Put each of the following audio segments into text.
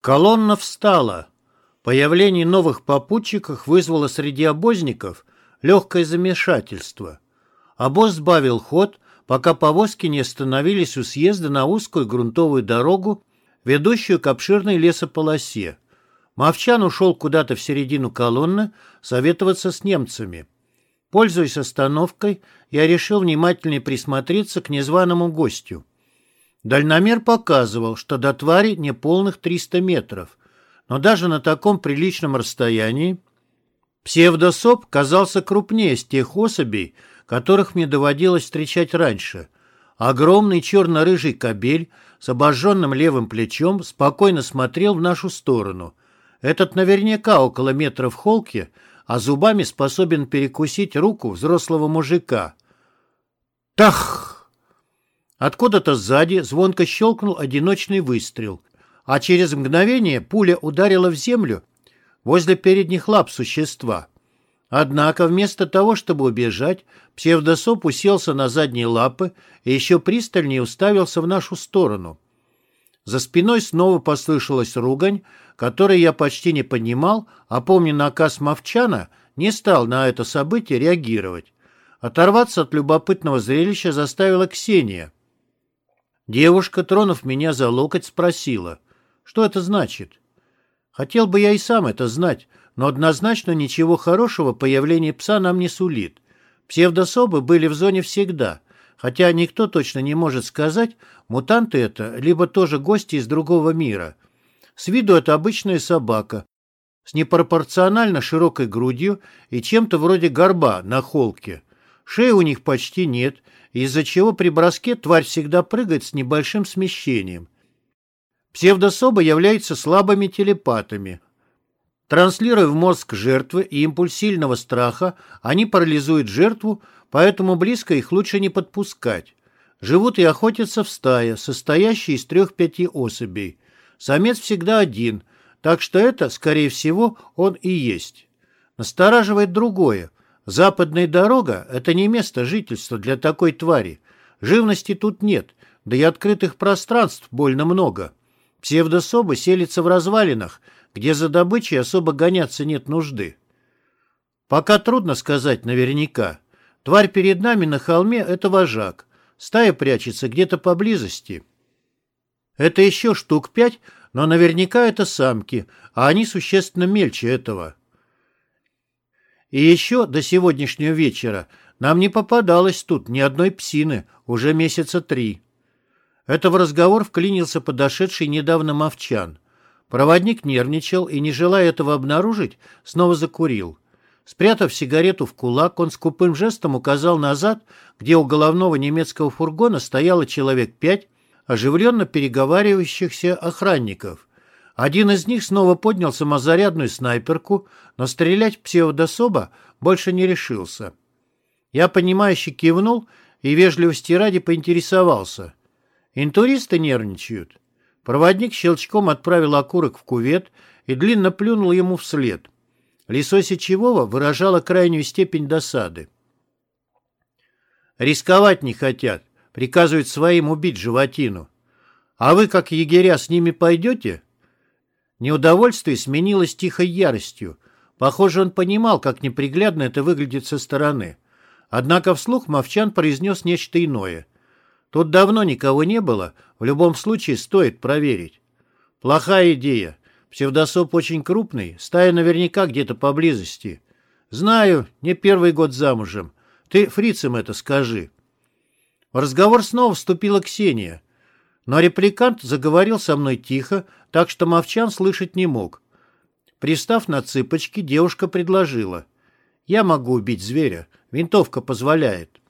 Колонна встала. Появление новых попутчиков вызвало среди обозников легкое замешательство. Обоз сбавил ход, пока повозки не остановились у съезда на узкую грунтовую дорогу, ведущую к обширной лесополосе. Мовчан ушел куда-то в середину колонны советоваться с немцами. Пользуясь остановкой, я решил внимательнее присмотреться к незваному гостю. Дальномер показывал, что до твари не полных 300 метров, но даже на таком приличном расстоянии псевдосоп казался крупнее с тех особей, которых мне доводилось встречать раньше. Огромный черно-рыжий кобель с обожженным левым плечом спокойно смотрел в нашу сторону. Этот наверняка около метра в холке, а зубами способен перекусить руку взрослого мужика. «Тах!» Откуда-то сзади звонко щелкнул одиночный выстрел, а через мгновение пуля ударила в землю возле передних лап существа. Однако вместо того, чтобы убежать, псевдосоп уселся на задние лапы и еще пристальнее уставился в нашу сторону. За спиной снова послышалась ругань, которой я почти не понимал, а помня наказ Мовчана, не стал на это событие реагировать. Оторваться от любопытного зрелища заставила Ксения — Девушка, тронув меня за локоть, спросила, что это значит. Хотел бы я и сам это знать, но однозначно ничего хорошего появление пса нам не сулит. Псевдособы были в зоне всегда, хотя никто точно не может сказать, мутанты это, либо тоже гости из другого мира. С виду это обычная собака, с непропорционально широкой грудью и чем-то вроде горба на холке. Шеи у них почти нет, из-за чего при броске тварь всегда прыгает с небольшим смещением. Псевдособы являются слабыми телепатами. Транслируя в мозг жертвы и импульс сильного страха, они парализуют жертву, поэтому близко их лучше не подпускать. Живут и охотятся в стае, состоящей из трех-пяти особей. Самец всегда один, так что это, скорее всего, он и есть. Настораживает другое – Западная дорога — это не место жительства для такой твари. Живности тут нет, да и открытых пространств больно много. Псевдособы селятся в развалинах, где за добычей особо гоняться нет нужды. Пока трудно сказать наверняка. Тварь перед нами на холме — это вожак. Стая прячется где-то поблизости. Это еще штук пять, но наверняка это самки, а они существенно мельче этого. И еще до сегодняшнего вечера нам не попадалось тут ни одной псины, уже месяца три. Это в разговор вклинился подошедший недавно мовчан. Проводник нервничал и, не желая этого обнаружить, снова закурил. Спрятав сигарету в кулак, он скупым жестом указал назад, где у головного немецкого фургона стояло человек пять оживленно переговаривающихся охранников. Один из них снова поднял самозарядную снайперку, но стрелять псевдособа больше не решился. Я, понимающе кивнул и вежливости ради поинтересовался. Интуристы нервничают. Проводник щелчком отправил окурок в кувет и длинно плюнул ему вслед. Лицо Сечевого выражало крайнюю степень досады. «Рисковать не хотят. Приказывают своим убить животину. А вы, как егеря, с ними пойдете?» Неудовольствие сменилось тихой яростью. Похоже, он понимал, как неприглядно это выглядит со стороны. Однако вслух Мовчан произнес нечто иное. Тут давно никого не было, в любом случае стоит проверить. Плохая идея. Псевдосоп очень крупный, стая наверняка где-то поблизости. Знаю, не первый год замужем. Ты фрицам это скажи. В разговор снова вступила Ксения. Но репликант заговорил со мной тихо, так что Мовчан слышать не мог. Пристав на цыпочки, девушка предложила. «Я могу убить зверя. Винтовка позволяет».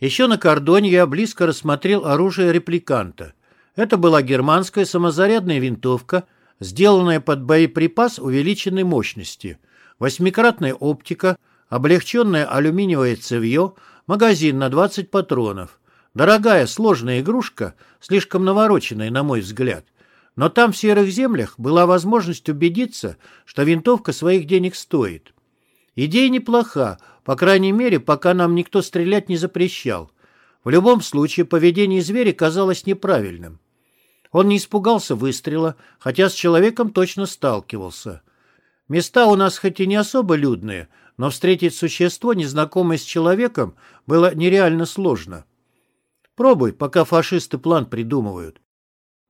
Еще на кордоне я близко рассмотрел оружие репликанта. Это была германская самозарядная винтовка, сделанная под боеприпас увеличенной мощности. Восьмикратная оптика, облегченное алюминиевое цевье, магазин на 20 патронов. Дорогая, сложная игрушка, слишком навороченная, на мой взгляд. Но там, в серых землях, была возможность убедиться, что винтовка своих денег стоит. Идея неплоха, по крайней мере, пока нам никто стрелять не запрещал. В любом случае, поведение зверя казалось неправильным. Он не испугался выстрела, хотя с человеком точно сталкивался. Места у нас хоть и не особо людные, но встретить существо, незнакомое с человеком, было нереально сложно. Пробуй, пока фашисты план придумывают.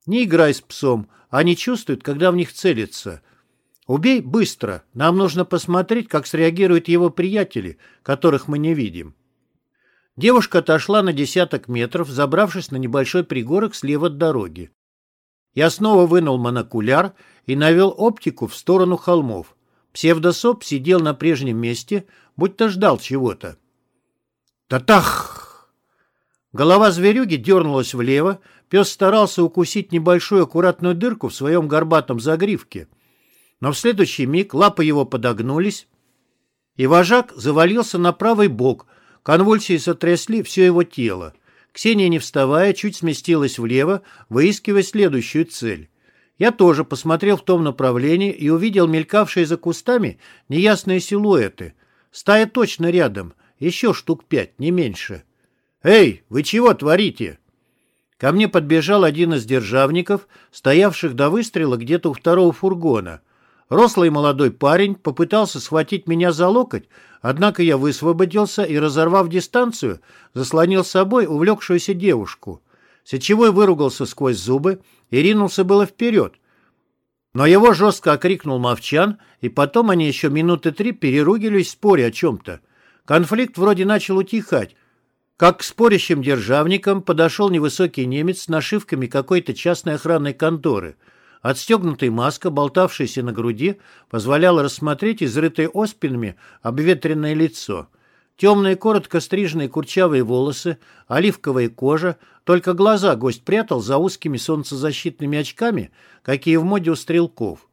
Не играй с псом, они чувствуют, когда в них целится. Убей быстро, нам нужно посмотреть, как среагируют его приятели, которых мы не видим. Девушка отошла на десяток метров, забравшись на небольшой пригорок слева от дороги. Я снова вынул монокуляр и навел оптику в сторону холмов. Псевдосоп сидел на прежнем месте, будто ждал чего-то. Татах! Голова зверюги дернулась влево, пес старался укусить небольшую аккуратную дырку в своем горбатом загривке. Но в следующий миг лапы его подогнулись, и вожак завалился на правый бок, конвульсии сотрясли все его тело. Ксения, не вставая, чуть сместилась влево, выискивая следующую цель. Я тоже посмотрел в том направлении и увидел мелькавшие за кустами неясные силуэты. Стая точно рядом, еще штук пять, не меньше. «Эй, вы чего творите?» Ко мне подбежал один из державников, стоявших до выстрела где-то у второго фургона. Рослый молодой парень попытался схватить меня за локоть, однако я высвободился и, разорвав дистанцию, заслонил собой увлекшуюся девушку. Сечевой выругался сквозь зубы и ринулся было вперед. Но его жестко окрикнул Мовчан, и потом они еще минуты три переругились, споря о чем-то. Конфликт вроде начал утихать, как к спорящим державникам подошел невысокий немец с нашивками какой-то частной охранной конторы — Отстегнутая маска, болтавшаяся на груди, позволяла рассмотреть изрытое оспинами обветренное лицо. Темные, коротко стриженные курчавые волосы, оливковая кожа, только глаза гость прятал за узкими солнцезащитными очками, какие в моде у стрелков.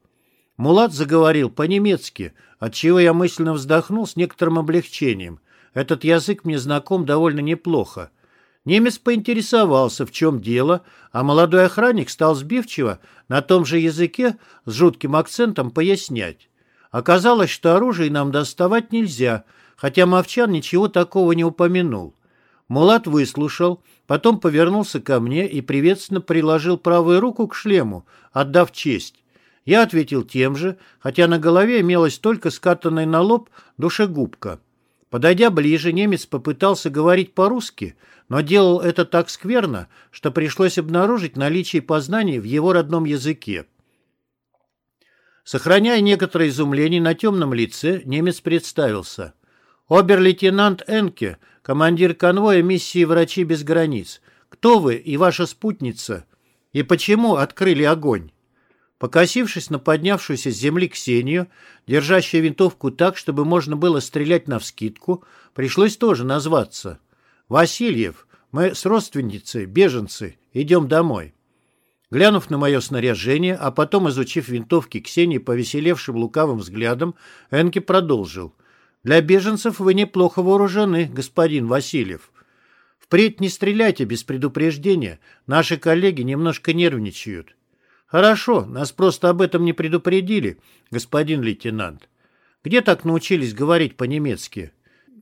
Мулат заговорил по-немецки, отчего я мысленно вздохнул с некоторым облегчением. Этот язык мне знаком довольно неплохо. Немец поинтересовался, в чем дело, а молодой охранник стал сбивчиво на том же языке с жутким акцентом пояснять. Оказалось, что оружие нам доставать нельзя, хотя Мовчан ничего такого не упомянул. Мулат выслушал, потом повернулся ко мне и приветственно приложил правую руку к шлему, отдав честь. Я ответил тем же, хотя на голове имелась только скатанная на лоб душегубка. Подойдя ближе, немец попытался говорить по-русски, но делал это так скверно, что пришлось обнаружить наличие познаний в его родном языке. Сохраняя некоторое изумление на темном лице, немец представился. «Обер-лейтенант Энке, командир конвоя миссии «Врачи без границ». Кто вы и ваша спутница? И почему открыли огонь?» Покосившись на поднявшуюся с земли Ксению, держащую винтовку так, чтобы можно было стрелять навскидку, пришлось тоже назваться. «Васильев, мы с родственницей, беженцы, идем домой». Глянув на мое снаряжение, а потом изучив винтовки Ксении повеселевшим лукавым взглядом, Энки продолжил. «Для беженцев вы неплохо вооружены, господин Васильев. Впредь не стреляйте без предупреждения, наши коллеги немножко нервничают». «Хорошо, нас просто об этом не предупредили, господин лейтенант. Где так научились говорить по-немецки?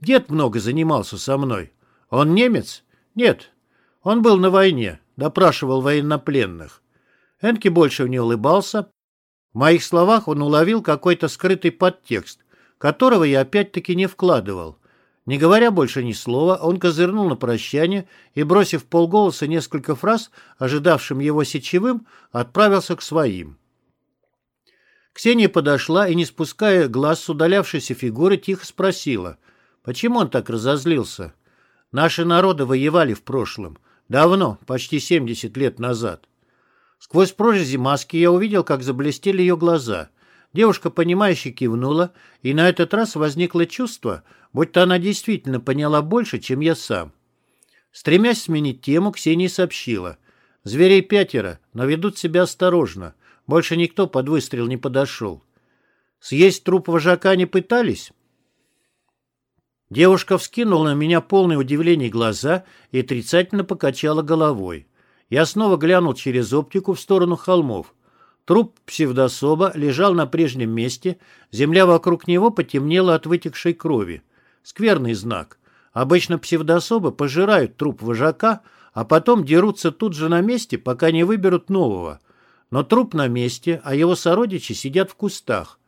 Дед много занимался со мной. Он немец? Нет. Он был на войне, допрашивал военнопленных. Энки больше не улыбался. В моих словах он уловил какой-то скрытый подтекст, которого я опять-таки не вкладывал. Не говоря больше ни слова, он козырнул на прощание и, бросив полголоса несколько фраз, ожидавшим его сечевым, отправился к своим. Ксения подошла и, не спуская глаз с удалявшейся фигуры, тихо спросила, почему он так разозлился. Наши народы воевали в прошлом. Давно, почти 70 лет назад. Сквозь прорези маски я увидел, как заблестели ее глаза. Девушка, понимающе кивнула, и на этот раз возникло чувство, будто она действительно поняла больше, чем я сам. Стремясь сменить тему, Ксения сообщила. «Зверей пятеро, но ведут себя осторожно. Больше никто под выстрел не подошел. Съесть труп вожака не пытались?» Девушка вскинула на меня полное удивление глаза и отрицательно покачала головой. Я снова глянул через оптику в сторону холмов. Труп псевдособа лежал на прежнем месте, земля вокруг него потемнела от вытекшей крови. Скверный знак. Обычно псевдособы пожирают труп вожака, а потом дерутся тут же на месте, пока не выберут нового. Но труп на месте, а его сородичи сидят в кустах.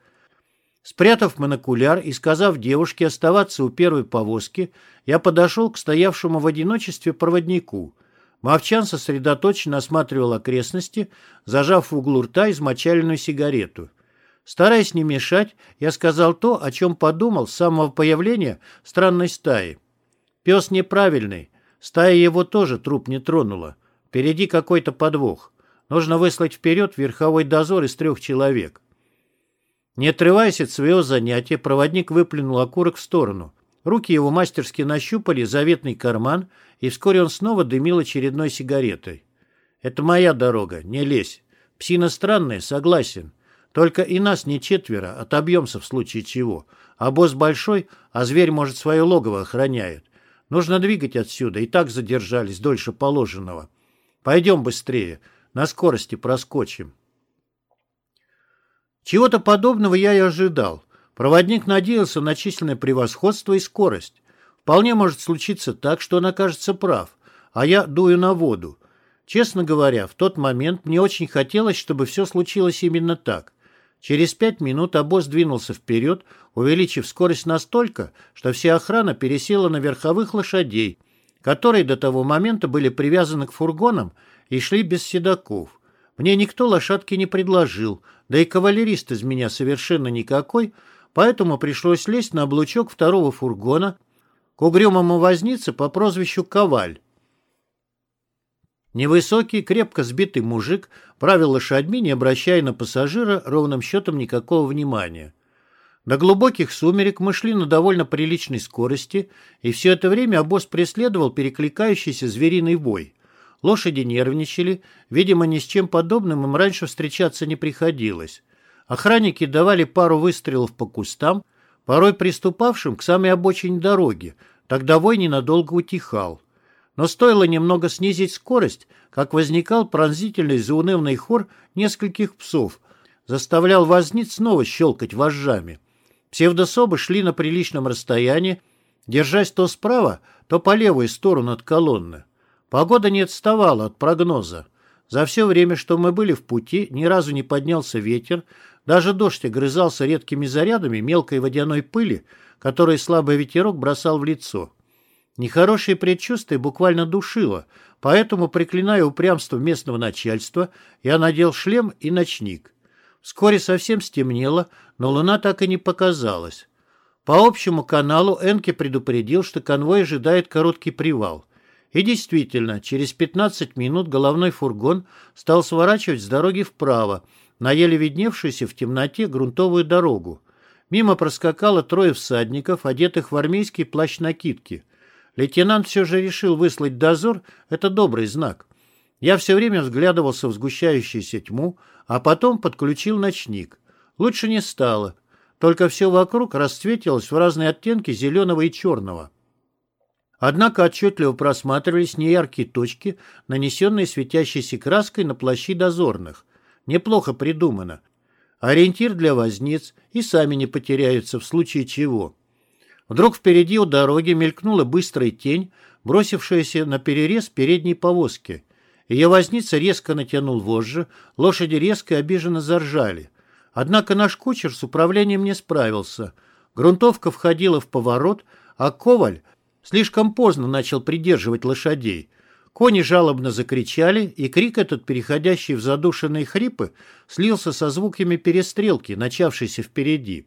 Спрятав монокуляр и сказав девушке оставаться у первой повозки, я подошел к стоявшему в одиночестве проводнику. Мовчан сосредоточенно осматривал окрестности, зажав в углу рта измочаленную сигарету. Стараясь не мешать, я сказал то, о чем подумал с самого появления странной стаи. Пес неправильный. Стая его тоже труп не тронула. Впереди какой-то подвох. Нужно выслать вперед верховой дозор из трех человек. Не отрываясь от своего занятия, проводник выплюнул окурок в сторону. Руки его мастерски нащупали заветный карман, и вскоре он снова дымил очередной сигаретой. «Это моя дорога, не лезь. Псина странная, согласен. Только и нас не четверо, отобьемся в случае чего. А босс большой, а зверь, может, свое логово охраняет. Нужно двигать отсюда, и так задержались дольше положенного. Пойдем быстрее, на скорости проскочим». Чего-то подобного я и ожидал. Проводник надеялся на численное превосходство и скорость. Вполне может случиться так, что он окажется прав, а я дую на воду. Честно говоря, в тот момент мне очень хотелось, чтобы все случилось именно так. Через пять минут обоз двинулся вперед, увеличив скорость настолько, что вся охрана пересела на верховых лошадей, которые до того момента были привязаны к фургонам и шли без седаков. Мне никто лошадки не предложил, да и кавалерист из меня совершенно никакой, поэтому пришлось лезть на облучок второго фургона к угрюмому вознице по прозвищу Коваль. Невысокий, крепко сбитый мужик правил лошадьми, не обращая на пассажира ровным счетом никакого внимания. До глубоких сумерек мы шли на довольно приличной скорости, и все это время обоз преследовал перекликающийся звериный вой. Лошади нервничали, видимо, ни с чем подобным им раньше встречаться не приходилось. Охранники давали пару выстрелов по кустам, порой приступавшим к самой обочине дороги, тогда вой ненадолго утихал. Но стоило немного снизить скорость, как возникал пронзительный заунывный хор нескольких псов, заставлял возниц снова щелкать вожжами. Псевдособы шли на приличном расстоянии, держась то справа, то по левую сторону от колонны. Погода не отставала от прогноза. За все время, что мы были в пути, ни разу не поднялся ветер, даже дождь огрызался редкими зарядами мелкой водяной пыли, которую слабый ветерок бросал в лицо. Нехорошее предчувствие буквально душило, поэтому, приклиная упрямство местного начальства, я надел шлем и ночник. Вскоре совсем стемнело, но луна так и не показалась. По общему каналу Энке предупредил, что конвой ожидает короткий привал. И действительно, через 15 минут головной фургон стал сворачивать с дороги вправо, на еле видневшуюся в темноте грунтовую дорогу. Мимо проскакало трое всадников, одетых в армейские плащ-накидки. Лейтенант все же решил выслать дозор, это добрый знак. Я все время взглядывался в сгущающуюся тьму, а потом подключил ночник. Лучше не стало, только все вокруг расцветилось в разные оттенки зеленого и черного. Однако отчетливо просматривались неяркие точки, нанесенные светящейся краской на плащи дозорных. Неплохо придумано. Ориентир для возниц и сами не потеряются в случае чего. Вдруг впереди у дороги мелькнула быстрая тень, бросившаяся на перерез передней повозки. Ее возница резко натянул вожжи, лошади резко и обиженно заржали. Однако наш кучер с управлением не справился. Грунтовка входила в поворот, а Коваль Слишком поздно начал придерживать лошадей. Кони жалобно закричали, и крик этот, переходящий в задушенные хрипы, слился со звуками перестрелки, начавшейся впереди.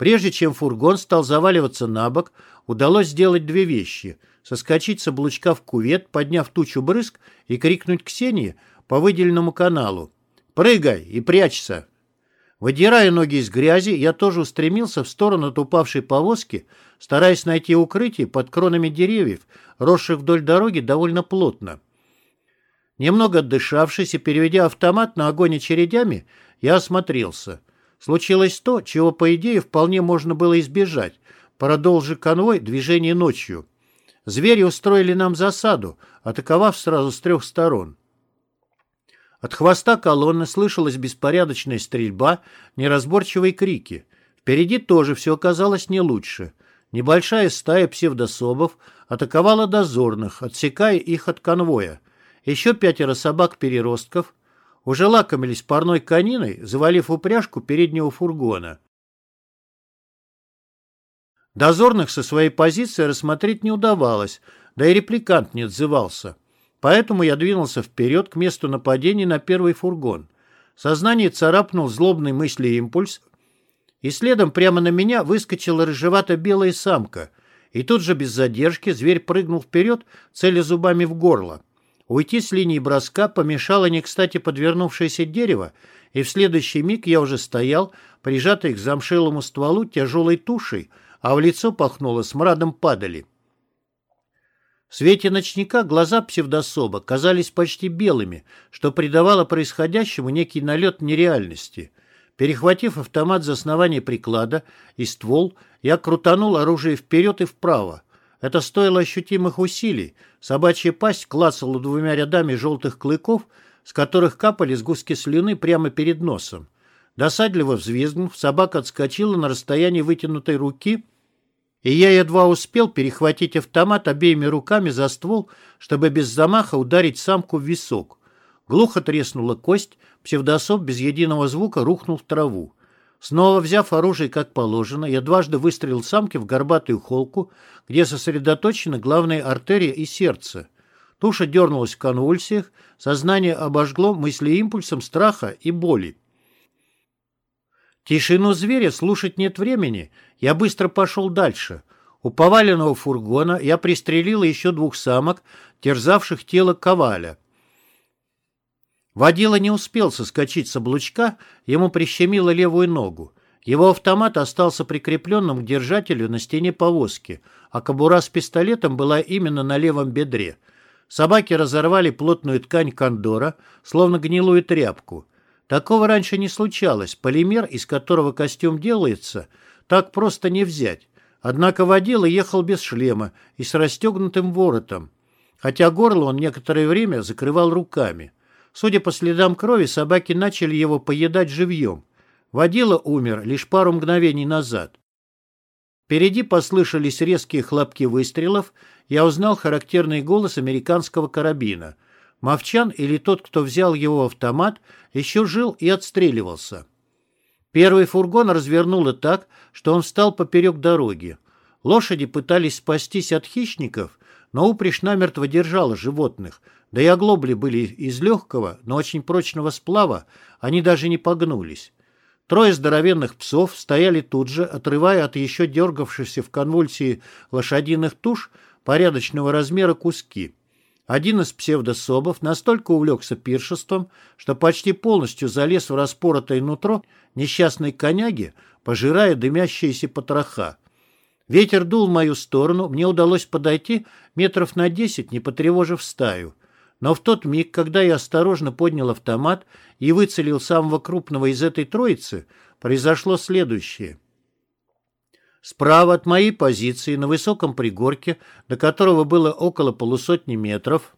Прежде чем фургон стал заваливаться на бок, удалось сделать две вещи — соскочить с облучка в кувет, подняв тучу брызг, и крикнуть Ксении по выделенному каналу. «Прыгай и прячься!» Выдирая ноги из грязи, я тоже устремился в сторону от упавшей повозки, стараясь найти укрытие под кронами деревьев, росших вдоль дороги довольно плотно. Немного отдышавшись и переведя автомат на огонь очередями, я осмотрелся. Случилось то, чего, по идее, вполне можно было избежать, продолжи конвой движение ночью. Звери устроили нам засаду, атаковав сразу с трех сторон. От хвоста колонны слышалась беспорядочная стрельба, неразборчивые крики. Впереди тоже все оказалось не лучше. Небольшая стая псевдособов атаковала дозорных, отсекая их от конвоя. Еще пятеро собак-переростков уже лакомились парной кониной, завалив упряжку переднего фургона. Дозорных со своей позиции рассмотреть не удавалось, да и репликант не отзывался. Поэтому я двинулся вперед к месту нападения на первый фургон. Сознание царапнул злобный мысли импульс, и следом прямо на меня выскочила рыжевато-белая самка, и тут же без задержки зверь прыгнул вперед, целя зубами в горло. Уйти с линии броска помешало не кстати подвернувшееся дерево, и в следующий миг я уже стоял, прижатый к замшелому стволу тяжелой тушей, а в лицо пахнуло смрадом падали. В свете ночника глаза псевдособа казались почти белыми, что придавало происходящему некий налет нереальности. Перехватив автомат за основание приклада и ствол, я крутанул оружие вперед и вправо. Это стоило ощутимых усилий. Собачья пасть клацала двумя рядами желтых клыков, с которых капали сгустки слюны прямо перед носом. Досадливо взвизгнув, собака отскочила на расстоянии вытянутой руки и я едва успел перехватить автомат обеими руками за ствол, чтобы без замаха ударить самку в висок. Глухо треснула кость, псевдособ без единого звука рухнул в траву. Снова взяв оружие как положено, я дважды выстрелил самке в горбатую холку, где сосредоточены главные артерии и сердце. Туша дернулась в конвульсиях, сознание обожгло мыслеимпульсом страха и боли. Тишину зверя слушать нет времени. Я быстро пошел дальше. У поваленного фургона я пристрелил еще двух самок, терзавших тело коваля. Водила не успел соскочить с облучка, ему прищемило левую ногу. Его автомат остался прикрепленным к держателю на стене повозки, а кобура с пистолетом была именно на левом бедре. Собаки разорвали плотную ткань кондора, словно гнилую тряпку. Такого раньше не случалось. Полимер, из которого костюм делается, так просто не взять. Однако водила ехал без шлема и с расстегнутым воротом, хотя горло он некоторое время закрывал руками. Судя по следам крови, собаки начали его поедать живьем. Водила умер лишь пару мгновений назад. Впереди послышались резкие хлопки выстрелов, я узнал характерный голос американского карабина — Мовчан или тот, кто взял его автомат, еще жил и отстреливался. Первый фургон развернуло так, что он встал поперек дороги. Лошади пытались спастись от хищников, но упряжь намертво держала животных, да и оглобли были из легкого, но очень прочного сплава, они даже не погнулись. Трое здоровенных псов стояли тут же, отрывая от еще дергавшихся в конвульсии лошадиных туш порядочного размера куски. Один из псевдособов настолько увлекся пиршеством, что почти полностью залез в распоротое нутро несчастной коняги, пожирая дымящиеся потроха. Ветер дул в мою сторону, мне удалось подойти метров на десять, не потревожив стаю. Но в тот миг, когда я осторожно поднял автомат и выцелил самого крупного из этой троицы, произошло следующее — Справа от моей позиции, на высоком пригорке, до которого было около полусотни метров,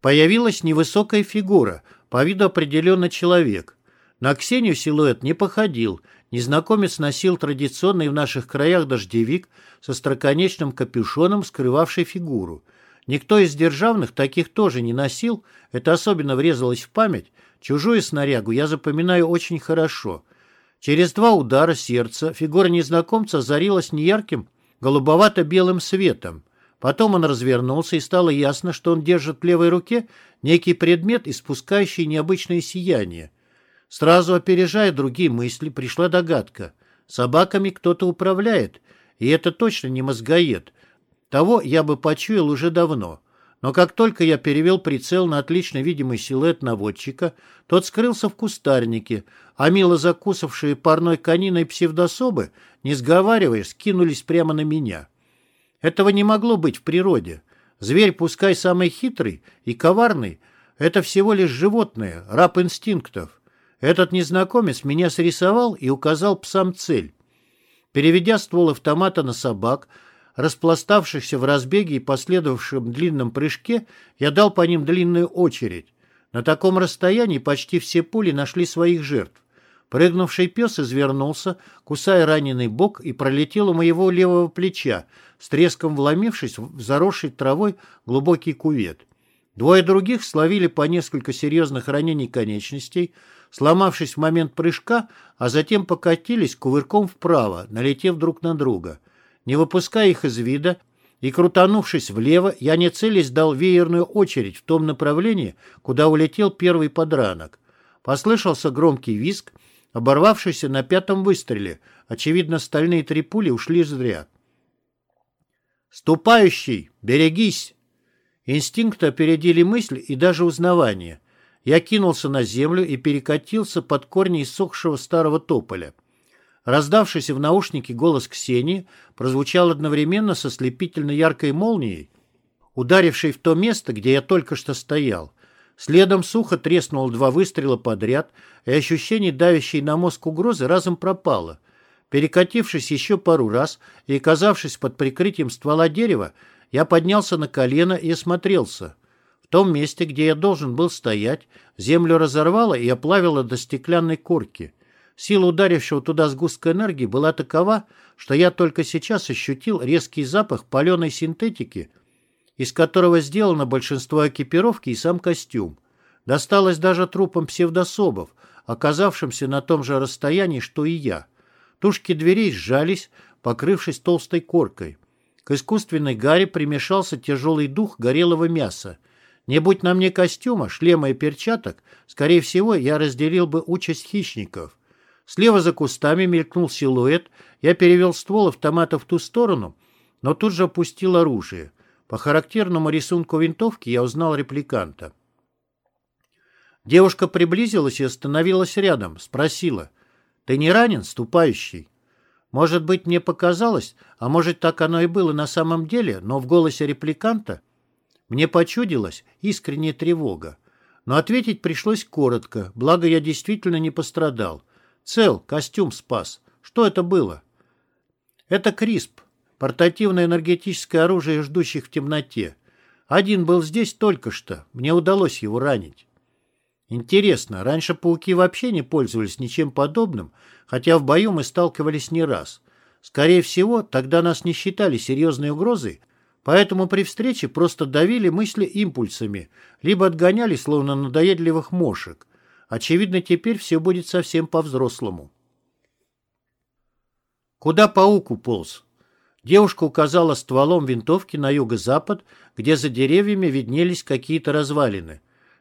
появилась невысокая фигура, по виду определенно человек. На Ксению силуэт не походил. Незнакомец носил традиционный в наших краях дождевик со строконечным капюшоном, скрывавший фигуру. Никто из державных таких тоже не носил, это особенно врезалось в память. Чужую снарягу я запоминаю очень хорошо — Через два удара сердца фигура незнакомца озарилась неярким голубовато-белым светом. Потом он развернулся, и стало ясно, что он держит в левой руке некий предмет, испускающий необычное сияние. Сразу опережая другие мысли, пришла догадка. Собаками кто-то управляет, и это точно не мозгоед. Того я бы почуял уже давно. Но как только я перевел прицел на отлично видимый силуэт наводчика, тот скрылся в кустарнике, а мило закусавшие парной кониной псевдособы, не сговариваясь, скинулись прямо на меня. Этого не могло быть в природе. Зверь, пускай самый хитрый и коварный, это всего лишь животное, раб инстинктов. Этот незнакомец меня срисовал и указал псам цель. Переведя ствол автомата на собак, распластавшихся в разбеге и последовавшем длинном прыжке, я дал по ним длинную очередь. На таком расстоянии почти все пули нашли своих жертв. Прыгнувший пес извернулся, кусая раненый бок, и пролетел у моего левого плеча, с треском вломившись в заросший травой глубокий кувет. Двое других словили по несколько серьезных ранений конечностей, сломавшись в момент прыжка, а затем покатились кувырком вправо, налетев друг на друга. Не выпуская их из вида и крутанувшись влево, я не целясь дал веерную очередь в том направлении, куда улетел первый подранок. Послышался громкий визг, оборвавшийся на пятом выстреле. Очевидно, стальные три пули ушли зря. «Ступающий! Берегись!» Инстинкты опередили мысль и даже узнавание. Я кинулся на землю и перекатился под корни иссохшего старого тополя. Раздавшийся в наушнике голос Ксении прозвучал одновременно со слепительно яркой молнией, ударившей в то место, где я только что стоял. Следом сухо треснуло два выстрела подряд, и ощущение давящей на мозг угрозы разом пропало. Перекатившись еще пару раз и оказавшись под прикрытием ствола дерева, я поднялся на колено и осмотрелся. В том месте, где я должен был стоять, землю разорвало и оплавило до стеклянной корки. Сила ударившего туда сгустка энергии была такова, что я только сейчас ощутил резкий запах паленой синтетики, из которого сделано большинство экипировки и сам костюм. Досталось даже трупам псевдособов, оказавшимся на том же расстоянии, что и я. Тушки дверей сжались, покрывшись толстой коркой. К искусственной гаре примешался тяжелый дух горелого мяса. Не будь на мне костюма, шлема и перчаток, скорее всего, я разделил бы участь хищников. Слева за кустами мелькнул силуэт, я перевел ствол автомата в ту сторону, но тут же опустил оружие. По характерному рисунку винтовки я узнал репликанта. Девушка приблизилась и остановилась рядом, спросила. «Ты не ранен, ступающий?» Может быть, мне показалось, а может, так оно и было на самом деле, но в голосе репликанта мне почудилась искренняя тревога. Но ответить пришлось коротко, благо я действительно не пострадал. Цел, костюм спас. Что это было? Это Крисп, портативное энергетическое оружие ждущих в темноте. Один был здесь только что, мне удалось его ранить. Интересно, раньше пауки вообще не пользовались ничем подобным, хотя в бою мы сталкивались не раз. Скорее всего, тогда нас не считали серьезной угрозой, поэтому при встрече просто давили мысли импульсами, либо отгоняли, словно надоедливых мошек. Очевидно, теперь все будет совсем по-взрослому. Куда паук уполз? Девушка указала стволом винтовки на юго-запад, где за деревьями виднелись какие-то развалины.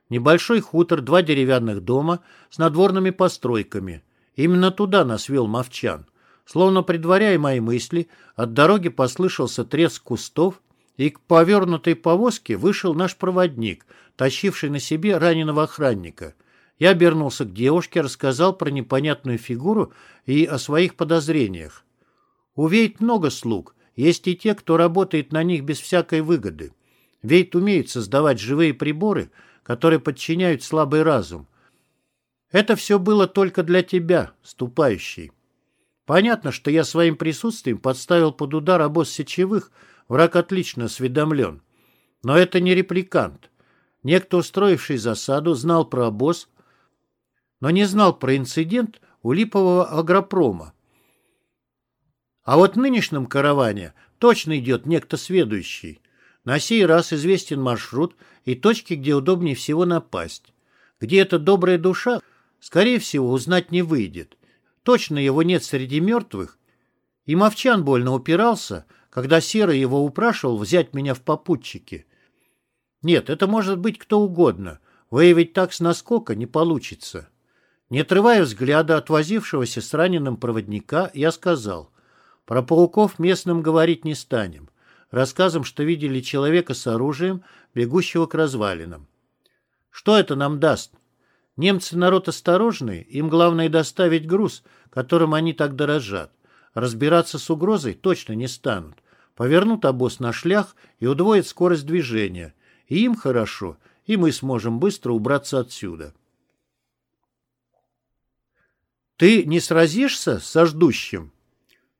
Небольшой хутор, два деревянных дома с надворными постройками. Именно туда нас вел Мовчан. Словно предваряя мои мысли, от дороги послышался треск кустов, и к повернутой повозке вышел наш проводник, тащивший на себе раненого охранника. Я обернулся к девушке, рассказал про непонятную фигуру и о своих подозрениях. У Вейт много слуг, есть и те, кто работает на них без всякой выгоды. Вейт умеет создавать живые приборы — которые подчиняют слабый разум. Это все было только для тебя, ступающий. Понятно, что я своим присутствием подставил под удар обоз сечевых, враг отлично осведомлен. Но это не репликант. Некто, устроивший засаду, знал про обоз, но не знал про инцидент у липового агропрома. А вот в нынешнем караване точно идет некто сведущий. На сей раз известен маршрут и точки, где удобнее всего напасть. Где эта добрая душа, скорее всего, узнать не выйдет. Точно его нет среди мертвых. И Мовчан больно упирался, когда Серый его упрашивал взять меня в попутчики. Нет, это может быть кто угодно. Выявить так с наскока не получится. Не отрывая взгляда от возившегося с раненым проводника, я сказал, про пауков местным говорить не станем рассказом, что видели человека с оружием, бегущего к развалинам. Что это нам даст? Немцы народ осторожный, им главное доставить груз, которым они так дорожат. Разбираться с угрозой точно не станут. Повернут обоз на шлях и удвоят скорость движения. И им хорошо, и мы сможем быстро убраться отсюда. «Ты не сразишься со ждущим?»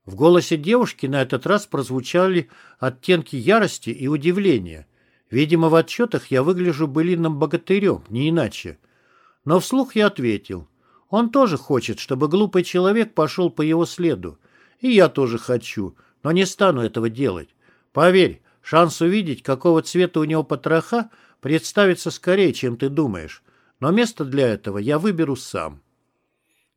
В голосе девушки на этот раз прозвучали оттенки ярости и удивления. Видимо, в отчетах я выгляжу былинным богатырем, не иначе. Но вслух я ответил. Он тоже хочет, чтобы глупый человек пошел по его следу. И я тоже хочу, но не стану этого делать. Поверь, шанс увидеть, какого цвета у него потроха, представится скорее, чем ты думаешь. Но место для этого я выберу сам.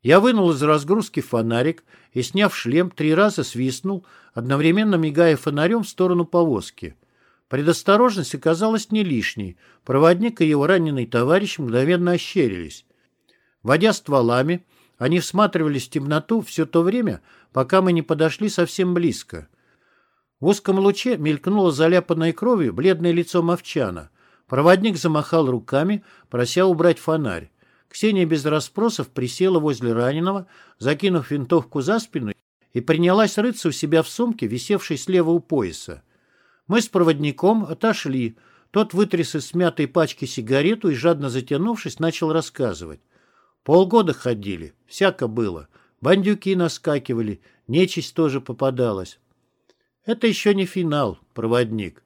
Я вынул из разгрузки фонарик и, сняв шлем, три раза свистнул, одновременно мигая фонарем в сторону повозки. Предосторожность оказалась не лишней. Проводник и его раненый товарищ мгновенно ощерились. Водя стволами, они всматривались в темноту все то время, пока мы не подошли совсем близко. В узком луче мелькнуло заляпанной кровью бледное лицо Мовчана. Проводник замахал руками, прося убрать фонарь. Ксения без расспросов присела возле раненого, закинув винтовку за спину и принялась рыться у себя в сумке, висевшей слева у пояса. Мы с проводником отошли. Тот вытряс из смятой пачки сигарету и, жадно затянувшись, начал рассказывать. Полгода ходили, всяко было. Бандюки наскакивали, нечисть тоже попадалась. Это еще не финал, проводник.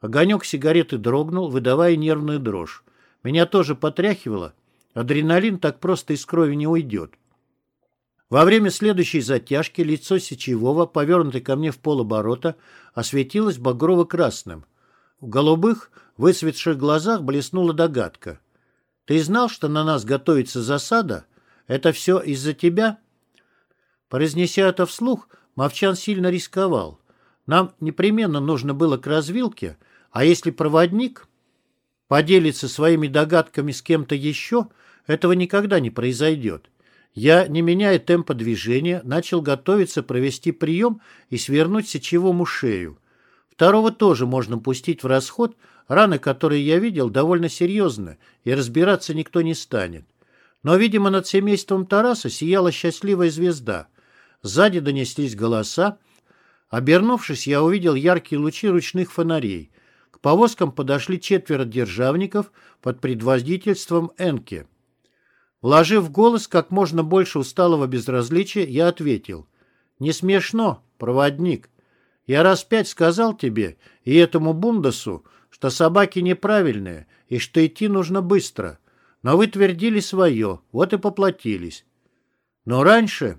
Огонек сигареты дрогнул, выдавая нервную дрожь. Меня тоже потряхивало. Адреналин так просто из крови не уйдет. Во время следующей затяжки лицо Сечевого, повернутое ко мне в полоборота, осветилось багрово-красным. В голубых, высветших глазах блеснула догадка. «Ты знал, что на нас готовится засада? Это все из-за тебя?» Произнеся это вслух, Мовчан сильно рисковал. Нам непременно нужно было к развилке, а если проводник поделится своими догадками с кем-то еще, этого никогда не произойдет. Я, не меняя темпа движения, начал готовиться провести прием и свернуть сечевому шею. Второго тоже можно пустить в расход, раны, которые я видел, довольно серьезны, и разбираться никто не станет. Но, видимо, над семейством Тараса сияла счастливая звезда. Сзади донеслись голоса. Обернувшись, я увидел яркие лучи ручных фонарей. К повозкам подошли четверо державников под предводительством Энке. Вложив в голос как можно больше усталого безразличия, я ответил. «Не смешно, проводник. Я раз пять сказал тебе и этому Бундасу, что собаки неправильные и что идти нужно быстро. Но вы твердили свое, вот и поплатились. Но раньше...